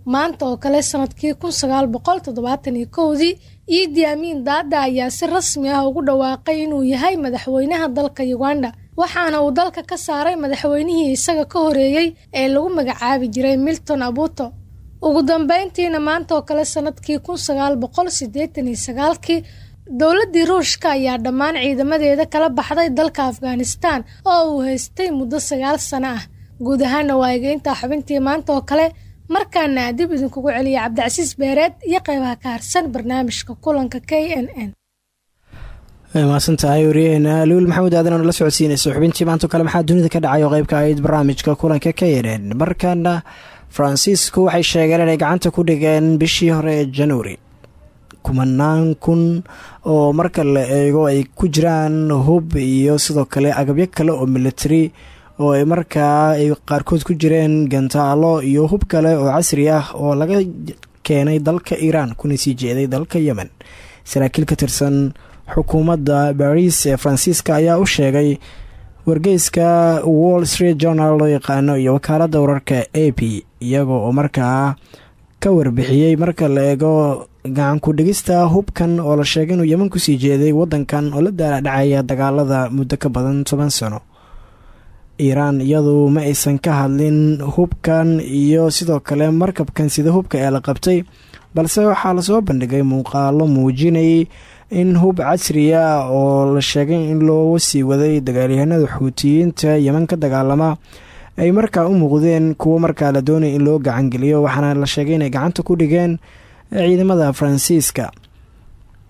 maanta oo kale sannadkii kun sagaal boqol toddobaatan iyo kowdii iidi amiin daada ayaa si rasmi ah ugu dhawaaqay inuu yahay madaxweynaha dalka uganda waxaana uu dalka ka saaray madaxweynihii isaga ka horeeyey ee lagu magacaabi jiray milton abuto. Ugu dambeyntiina maanta oo kale sannadkii kun sagaal boqol siddeetan iyo sagaalkii dowladdii ruushka ayaa dhammaan ciidamadeeda kala baxday dalka afghanistan oo uu haystay muddo sagaal sano ah. Guud ahaana waa egeyntaa xubintii maanta oo kale markaana dib idinkugu celiya cabdicasiis beereed iyo qeybaha ka barnaamijka kulanka k n n. Way mahadsan tahay wariyaheena luul maxamuud aadan oo la socodsiinaysa xubintii maantao kale maxaa dunida ka dhacay oo qeybka ahayd barnaamijka kulanka ka yareen markaana faransiisku waxay sheegeen inay gacanta ku dhigeen bishii hore ee januari kumanaan kun oo marka la eego ay ku jiraan hub iyo sidoo kale agabyo kale oo military oo ay markaa ay qaarkood ku jireen gantaalo iyo hub kale oo casri ah oo laga keenay dalka iiraan kuna sii jeeday dalka yemen. Saraakiil ka tirsan xukuumadda baris ee faransiiska ayaa u sheegay wargeyska wall street journal loo yaqaano iyo wakaaladda wararka a p iyaga oo markaa ka warbixiyey marka la eego gacanku dhigista hubkan oo la sheegay inuu yeman ku sii jeeday wadankan oo la daadhacaya dagaalada muddo ka badan toban sano iiraan iyadu ma aysan ka hadlin hubkan iyo sidoo kale markabkan sida hubka ee la qabtay balse waxaa la soo bandhigay muuqaalo muujinayay in hub casriya oo la sheegay in loo sii waday dagaalyahanada xuutiyiinta yeman ka dagaalama ay markaa u muuqdeen kuwo markaa la doonaya in loo gacangeliyo waxaana la sheegay inay gacanta ku dhigeen ciidamada faransiiska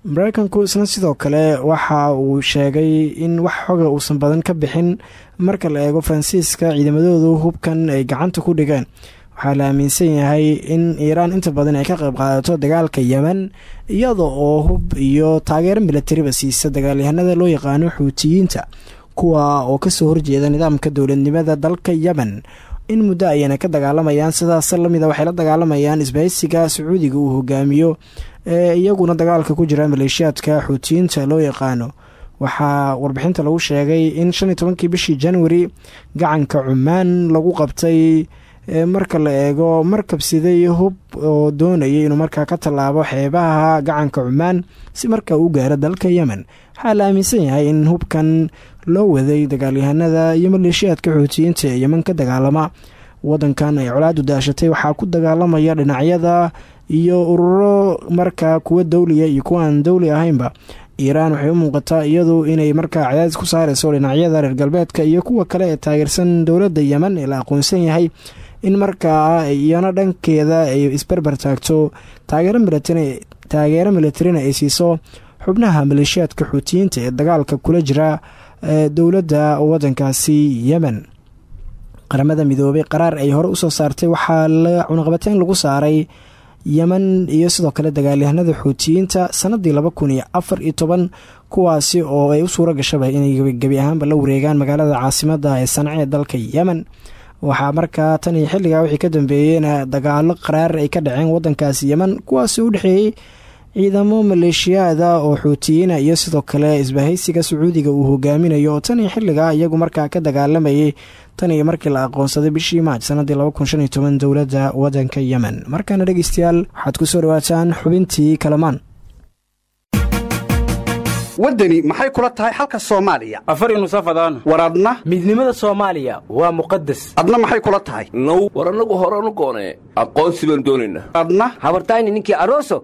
mareykanku isna sidoo kale waxa uu sheegay in wax xoga uusan badan ka bixin marka la eego faransiiska ciidamadoodu hubkan ay gacanta ku dhigeen. Waxaa la aaminsan yahay in iiraan inta badan ay ka qayb qaadato dagaalka yemen iyada oo hub iyo taageero milatariba siisa dagaalyahanada loo yaqaano xuutiyiinta kuwa oo ka soo horjeeda nidaamka dowladnimada dalka yemen. In muddo ayayna ka dagaalamayaan sidaas lamida waxay la dagaalamayaan isbahaysiga sacuudiga uu hogaamiyo ee iyaguna dagaalka ku jira maleeshiyaadka xuutiyiinta loo yaqaano. Waxaa warbixinta lagu sheegay in shan iyo tobankii bishii januari gacanka cumaan lagu qabtay marka la eego markab siday hub oo doonayay inuu markaa ka tallaabo xeebaha gacanka cumaan si markaa u gaaro dalka yemen. Waxaa la aaminsan yahay in hubkan loo waday dagaalyahanada iyo maleeshiyaadka xuutiyiinta ee yemen ka dagaalama. Wadankan ay colaadu daashatay waxaa ku dagaalamaya dhinacyada iyo ururo markaa kuwa dowliya iyo kuwa aan dowli ahaynba iiraan waxay u muuqataa iyadu inay markaa cadaadis ku saareyso dhinacyada reer galbeedka iyo kuwa kale ee taageersan dowladda yemen ee la aqoonsan yahay in markaa iyana dhankeeda ay isbarbar taagto taageero militarina ay siiso xubnaha maleeshiyaadka xuutiyiinta ee dagaalka kula jira dowladda wadankaasi yemen. Qaramada midoobay qaraar ay hore u soo saartay waxaa la cunaqabateyn lagu saaray yemen iyo sidoo kale dagaalyahanada xuutiyiinta sanadii laba kun iyo afar iyo toban kuwaasi oo ay u suuro gashaba inay gebi ahaanba la wareegaan magaalada caasimada ee sanca ee dalka yemen. Waxaa markaa tan iyo xilligaa wixii ka dambeeyeyna dagaalo qaraar ay ka dhaceen wadankaasi yemen kuwaasi u dhexeeyey ciidamo maleeshiyaada oo xuutiyiina iyo sidoo kale isbahaysiga sacuudiga uu hogaaminayo. Oo tan iyo xilligaa iyagu markaa ka dagaalamayay tan iyo markii la aqoonsaday bishii maaj sanadii dowladda wadanka yemen. Markaana dhegeystayaal waxaad ku soo dhawaataan xubintii kalamaan. Waddani maxay kula tahay xalka soomaaliya? Afari nusafadaan war adna? Midnimada soomaaliya waa muqadas adna maxay kula tahay? Now war annagu horanu goonee aqoonsi baan doonaynaa. Adna? Habartayni ninkii aroso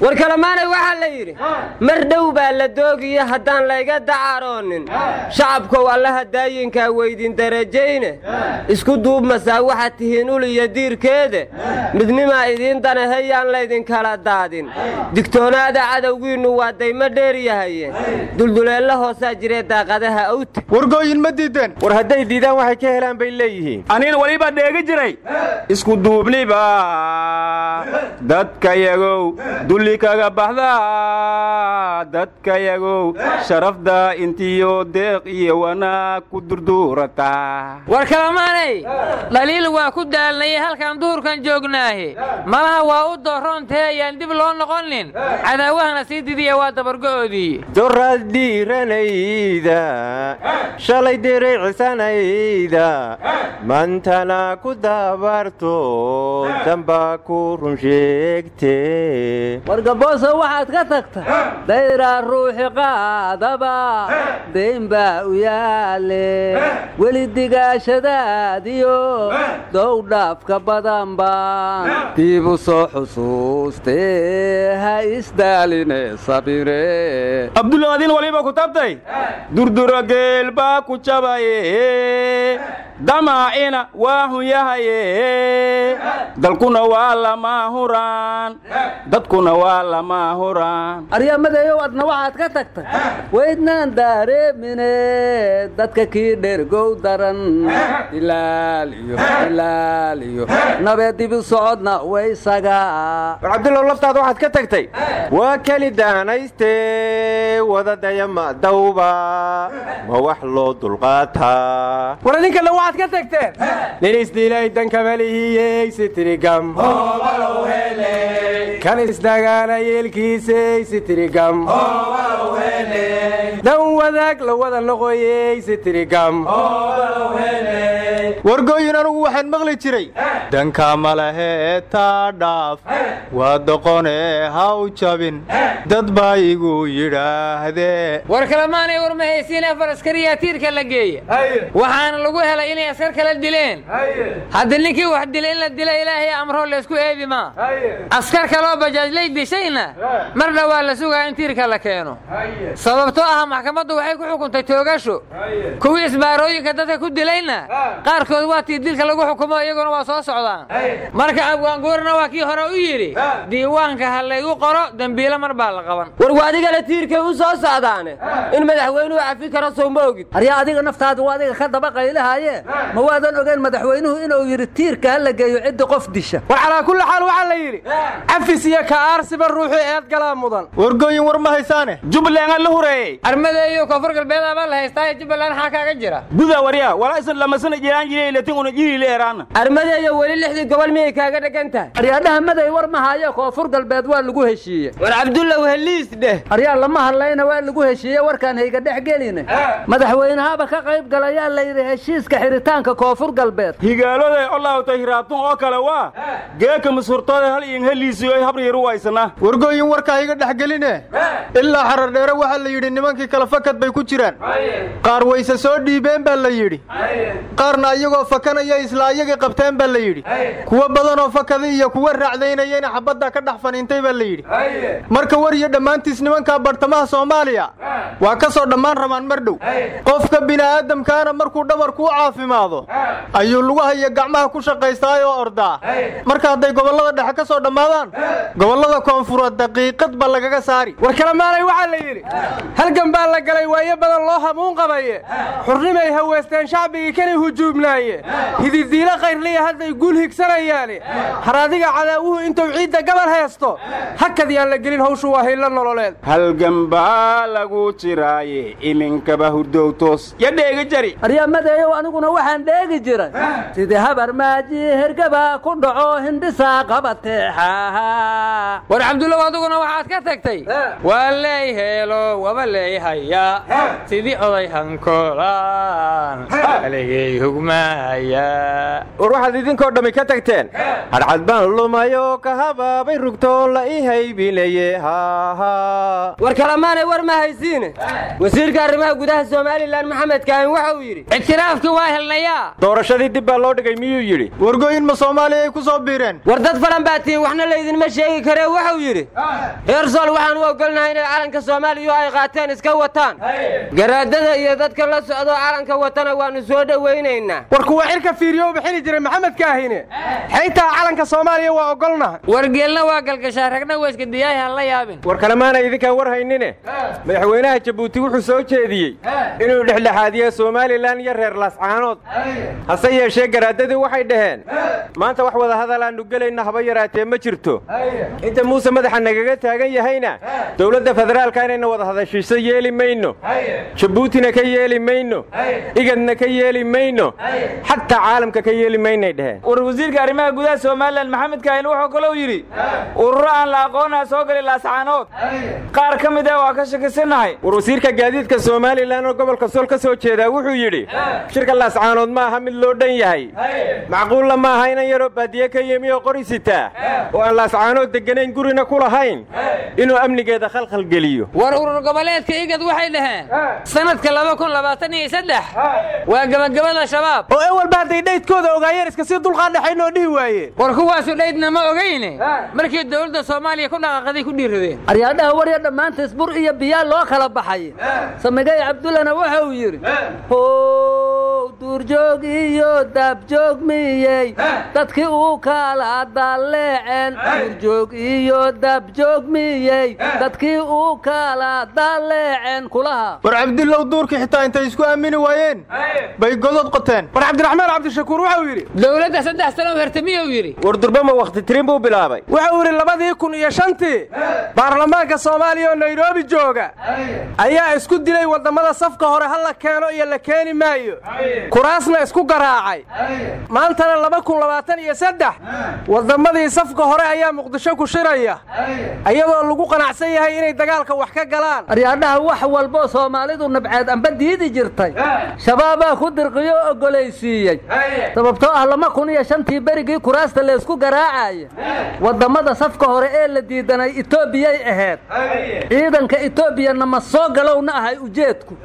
war kalamaanay waxaa la yidhi mar dhow baa la doogiya haddaan layga dacaroonin shacabkow allaha daayinkaa weydin darajayne. Isku duubmasaa waxaad tihiin uliya diirkeede. Midnimaa idiin danaheyaan laydinkala daadin. Digtoonaada cadowgiinnu waa daymo dheer yahaye dulduleella hoosaa jiree daaqadaha awta wargooyin ma diideen. War hadday diidaan waxay ka helaan bay leeyihiin. Aniina welibaa dheegi jiray. Isku duubniba dadkayagow dulli kaga baxdaa dadkayagow sharafda intiyo deeq iyo wanaag ku durduurataa war kalamaanay dhaliil waa ku daalnayay halkaan duhurkan joognaahe. Malaha waa u dooroontee ayaan dib loo noqonin. Cadaawahana sii didiya waa dabargo'oodii doraad dhiiranayda shalay diriicsanayda mantana ku dabarto damba ku run sheegte wargabooso waxaad ka tagta? Dayraa ruuxi qaadaba. Dayn baa u yaale. Weli digaashadaadiyo dowdhaafka badan baan diib u soo xusuustee ha isdaaline sabire. Abdulla adin waliba ku tabtay durdura geel baa ku jabaye. Damaacina waa hunyahaye dalkuna waa lamaa huraan. Dadkuna waa lamaa huraan. Aryamadeeyow adna waxaad ka tagtay weydnaan daareemine dadka kii dhergow daran. Ilaaliyo ilaaliyo. Nabee dibi socodna waysagaa war cabdullow laftaada waxaad ka tagtay. Waa keli daanayste wadadaya ma dawba. Ma wax loo dulqaataa war idinkana waxaad ka tagteen. Nin isdilay dankamalihiyey sitirigam kan isdagaana yeelkiisey sitirigam dan wadaag la wada noqoyey sitirigam wargooyin anugu waxaan maqli jiray. Danka malahee taa dhaaf. Waa doqonee ha u jabin. Dad baa igu yidhaahdee. War kalemaanay war mahaysiin afar askariyaa tiirka la geeya waxaana lagu helay inay askar kala dileen. Hadda ninkii wax dilay in la dila ilaahay amroo laysku eedi maa. Askar kaloo bajaajlay dishayna marna waa la sugaa in tiirka la keeno. Sababtoo ah maxkamaddu waxay ku xukuntay toogasho. Kuwii isbaarooyinka dadka ku dilayna qaarkood waa tii dilka lagu xukumo iyaguna waa soo socdaan. Marka abwaanguurna waa kii hore u yidhi diiwaanka ha laygu qoro dembiilo mar baa la qaban. War waadigana tiirkay u soo socdaane in madaxweynuhu cafi karo sow ma ogid aryaa adiga naftaada waa adiga ka daba qaylahaye ma waadan ogeyn madaxweynuhu inuu yidhi tiirka ha la geeyo cidda qof disha. War calaa kulli xaal waxaa la yidhi cafis iyo ka'aarsiba ruuxii eed galaa mudan. Wargooyin war ma haysaane? Jubbaland la hureeyey armadeeyo koonfur galbeed abaa la haystaaye jubbaland xaa kaaga jira. Guda warya walaa isan lamasana jiraan jiray latin una jiri leeraana armadeeyo weli lixdii gobol miyay kaaga dhegan tahay? Aryaadhaha maday war mahaayo koonfur galbeed waa lagu heshiiye war cabdulla weheliis dheh. Aryaa lama hadlayna waa lagu heshiiye warkaan hayga dhex geline. Madaxweynahaba ka qayb galayaa la yidhi heshiiska xiritaanka koonfur galbeed. Higaaloday olaawtay hiraabtun oo kale waa geeka mashurtooda hal iin heliisiyo ay habryaru waysana wargooyin warkaa iga dhex geline ilaa xarardheere waxaa la yidhi nimankii kale fakad bay ku jiraan. Qaar wayse soo dhiibeen baa la yidhi. Qaarna iyagoo fakanaya isla ayagii qabteen baa la yidhi. Kuwo badanoo fakada iyo kuwa raacdaynayana xabadda ka dhex faniintay baa la yidhi. Marka war iyo dhammaantiis nimanka bartamaha soomaaliya waa ka soo dhammaan rabaan mar dhow. Qofka bini'aadamkaana markuu dhabarku u caafimaado ayuu lugaha gacmaha ku shaqaystaayoo ordaa. Marka hadday gobollada dhexe ka soo dhammaadaan gobollada koonfureed daqiiqad ba lagaga saari. War kalemaanay waxaa la yidhi halgan baa la galay waayo badan loo hamuun qabaye. Xurnimay haweesteen shacbigii kanay hujuubnaaye. Hididiilo kayrliya hadday guul higsanayaane. Haraadiga cadaawuhu intuu ciidda gabal haysto hakad yaan la gelin hawshu waa haylo nololeed. Halgan baa lagu jiraaye iminkaba hurdowtoos ya dheega jari. Aryamadeeyow aniguna waxaan dheegi jiray. Sidii habar maaji hergaba ku dhaco hindhisaa qabateexaha war cabdullow adiguna waxaad ka tagtay? Waa leey heelo waba leey haya. Sidii oday hankoolaan aligay hugmaaya war waxaad idinkoo dhammi ka tagteen? Hadhcad baan lumayoo ka habaabay rugtoo la ii haybilaye haaha war kalamaanay war ma haysiine. Wasiirka arrimaha gudaha somalilan maxamed kaahin waxa uu yidhi ictiraafkii waa helnayaa. Doorashadii dib baa loo dhigay miyuu yidhi wargooyin ma soomaaliya ay ku soo biireen. War dad falan baa tihiin waxna laydinma sheegi karee wuxuu yidhi reer sool waxaan u ogolnahay inay calanka soomaaliya ay qaateen iska wataan. Garaadada iyo dadka la socdo calanka watana waannu soo dhowaynaynaa war kuwa xirka fiiriyo u bixini jiray maxamed kaahine. Xaytaa calanka soomaaliya waa ogolnaha wargeelna waa galgashaa ragna waa iska diyaahi ha la yaabin. War kalemaana idinkaan war haynine. Madaxweynaha jabuuti wuxuu soo jeediyey inuu dhexdhexaadiyo somalilan iyo reer laascaanood hase yeeshee garaadadii waxay dhaheen maanta wax wada hadal aannu gelayna haba yaraatee ma jirto muuse madaxa nagaga taagan yahayna? Dowladda federaalka inayna wada hadashiiso yeeli mayno. Jabuutina ka yeeli mayno. Igadna ka yeeli mayno. Xataa caalamka ka yeeli maynay dheheen war wasiirka arrimaha gudaha somalilan maxamed kaahin wuxuu kalou yidhi ururo aan la aqoonaa soo gali laascaanood qaar ka mid ah waa ka shakisanahay war wasiirka gaadiidka somalilan oo gobolka sool ka soo jeedaa wuxuu yidhi shirka laascaanood ma aha mid loo dhan yahay. Macquulla ma aha inan yaroo baadiye ka yimi oo qori sitaa oo aan laascaanood degganayn gurina ku lahayn inuu amnigeeda khalkhal geliyo. War urur goboleedka igad waxay dhaheen. Saddex. Waa gebagabada shabaab. Oo ewalba hadday dhaydkooda ogaayeen iska sii dulqaad dhexayn oo dhihi waayeen war kuwaasu dhaydna ma ogayne markii dowladda soomaaliya ku dhaqaaqaday ku dhiiradeen. Aryaadhaha warya dhammaantiis bur iyo biyaa loo kala baxay. Samigay cabdullana waxa uu yidhi how duurjoog iyo daabjoog miyey. Dadkii uu kala dalleeceen duurjoog iyo daabjoog miyey dadkii uu kala dalleeceen kulaha. War cabdillow duurkii xitaa intay isku aamini waayeen. Bay godod qoteen. War cabdiraxmaan cabdishakuur waxau yidhi dowladda saddex sano hertamiyuu yidhi? War durbama wakhti tirin buu bilaabay. wuxuu yidhi labadii kun iyo shantii baarlamaanka soomaaliya oo nairobi jooga ayaa isku dilay waddammada safka hore ha la keeno iyo la keeni maayo. Kuraasna isku garaacay. Maantana laba kun labaatan iyo saddex wadammadii safka hore ayaa muqdisho ku shiraya iyadoo lagu qanacsan yahay inay dagaalka wax ka galaan. Aryaadhaha wax walboo soomaalidu nabceed amba diidi jirtay. Shabaabaa ku dirqiyo oo ogolaysiiyey sababtoo ah lama kun iyo shantii berigii kuraasta laysku garaacaya wadammada safka hore ee la diidanay etoobiyay ahayd ciidanka etoobiyana ma soo galowna ahay ujeedku.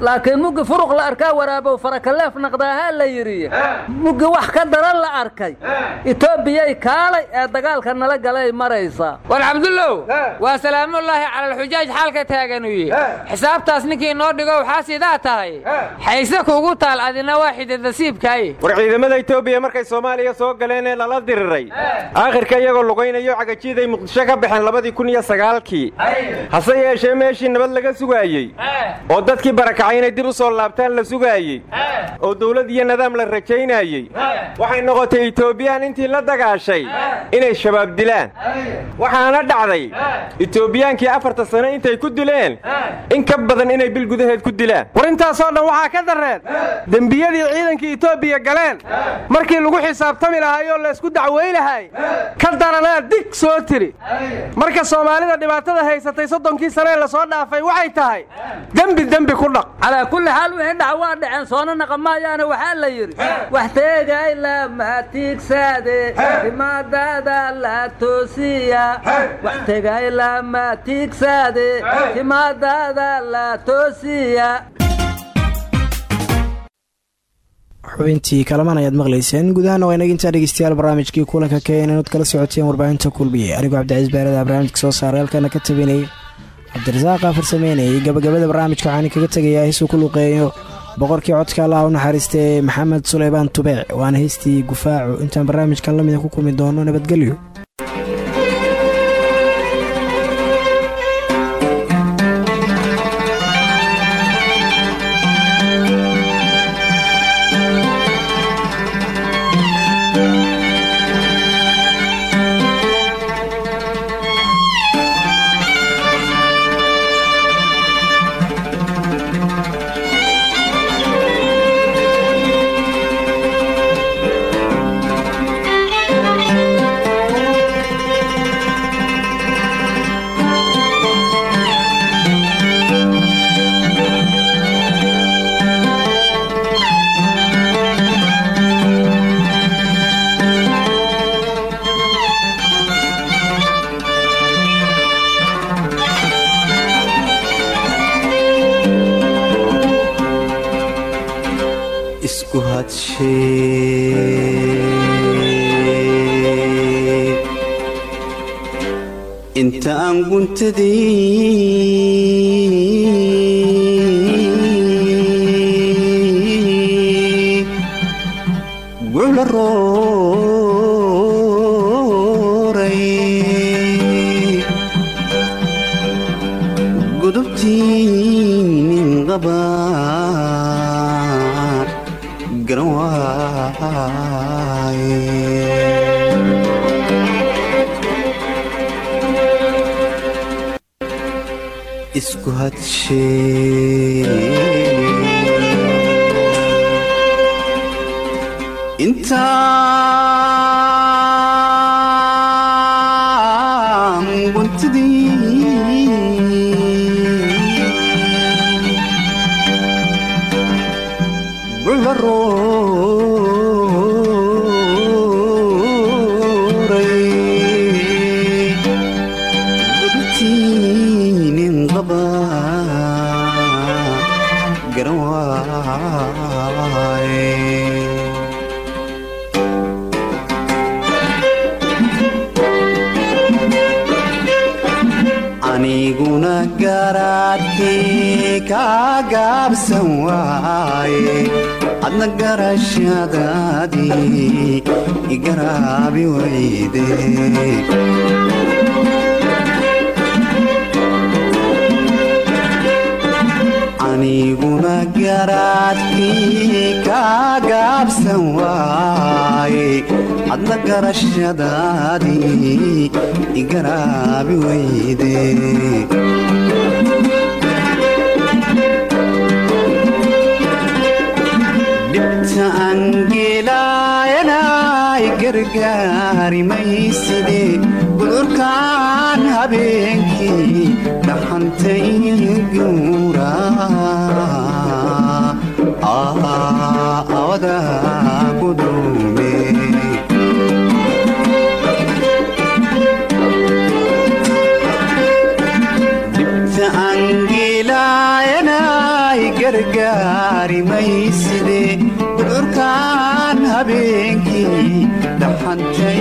Laakiin muggi furuq la arkaa waraabow farakaleef naqdaahaa la yidhi muggi wax ka daran la arkay. Etoobiyay kaalay ee dagaalka nala galay maraysaa war cabdullow waa salaamullaahi cala alxujaaj xaalka taaganuye xisaabtaas ninkii noo dhigo waxaa sidaa tahay. Xayse kuugu taal adina waa xididasiibkaaye war ciidamada etoobiya markay soomaaliya soo galeen ee lala diriray. Aakhirka iyagoo lugaynayo cagajiiday muqdisho ka baxeen labadii kun iyo sagaalkii. Hase yeeshee meeshii nabad laga sugaayey. Oo dadkii barakacay inay dib u soo laabtaan la sugaayey. Oo dawlad iyo nidaam la rajaynayey. Waxay noqotay etoobiyaan intii la dagaashay inay shabaab dilaan waxaana dhacday etoobiyaankii afarta sano intay ku dileen. In ka badan inay bil gudaheed ku dilaan war intaasoo dhan waxaa ka darreen dembiyadii ciidankii etoobiya galeen. Markii lagu xisaabtami lahaayoo laysku dacway lahay ka daranaa dig soo tiri. Marka soomaalida dhibaatada haysatay soddonkii sanee la soo dhaafay waxay tahay dembi dembi ku dhaq. Calaa kulli xaal wixii dhac waa dhaceen soona naqamaayaana waxaa la yidhi wax teegay lama tiigsaade timaadada la toosiya wax tegay lama tiigsaade timaadada la toosiya. Xubintii kalamaan ayaad maqlayseen. Gudahaana waa inaga intaa dhegeystayaal barnaamijkii kulanka keen inaad kala socoteen warbaahinta kulmiye anigoo cabdicaiis baarada barnaamijka soo saaray halkana ka tabinayay cabdirasaaq aafar sameynayay gabagabada barnaamijka waxaana kaga tegayaa heesuu ku luqeeyo boqorkii codka allaha u naxariistay maxamed suleymaan tubeec. Waana heystii gufaacu. Intaan barnaamijkan lamida ku kulmi doono nabadgelyo aan arimayside gururkan habeenkii dhaxantay guura awada ku habeenkii anta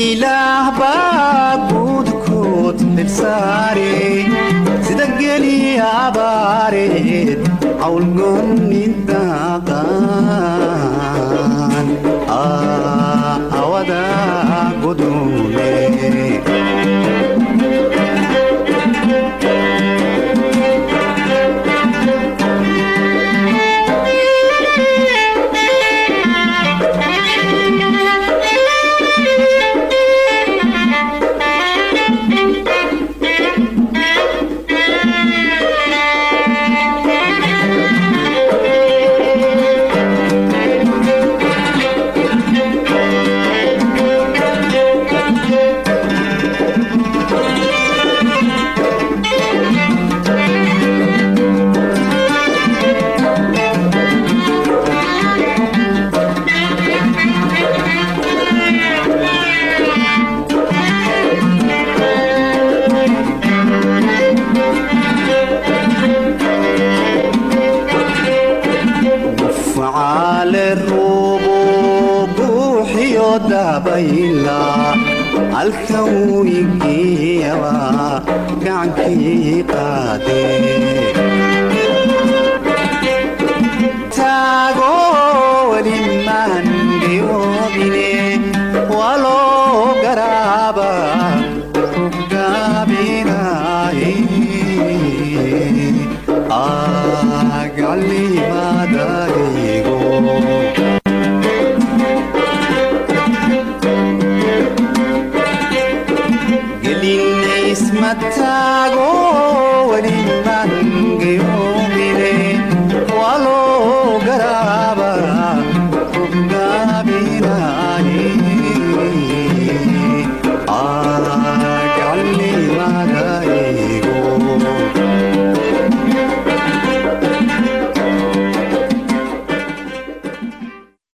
gamammadhan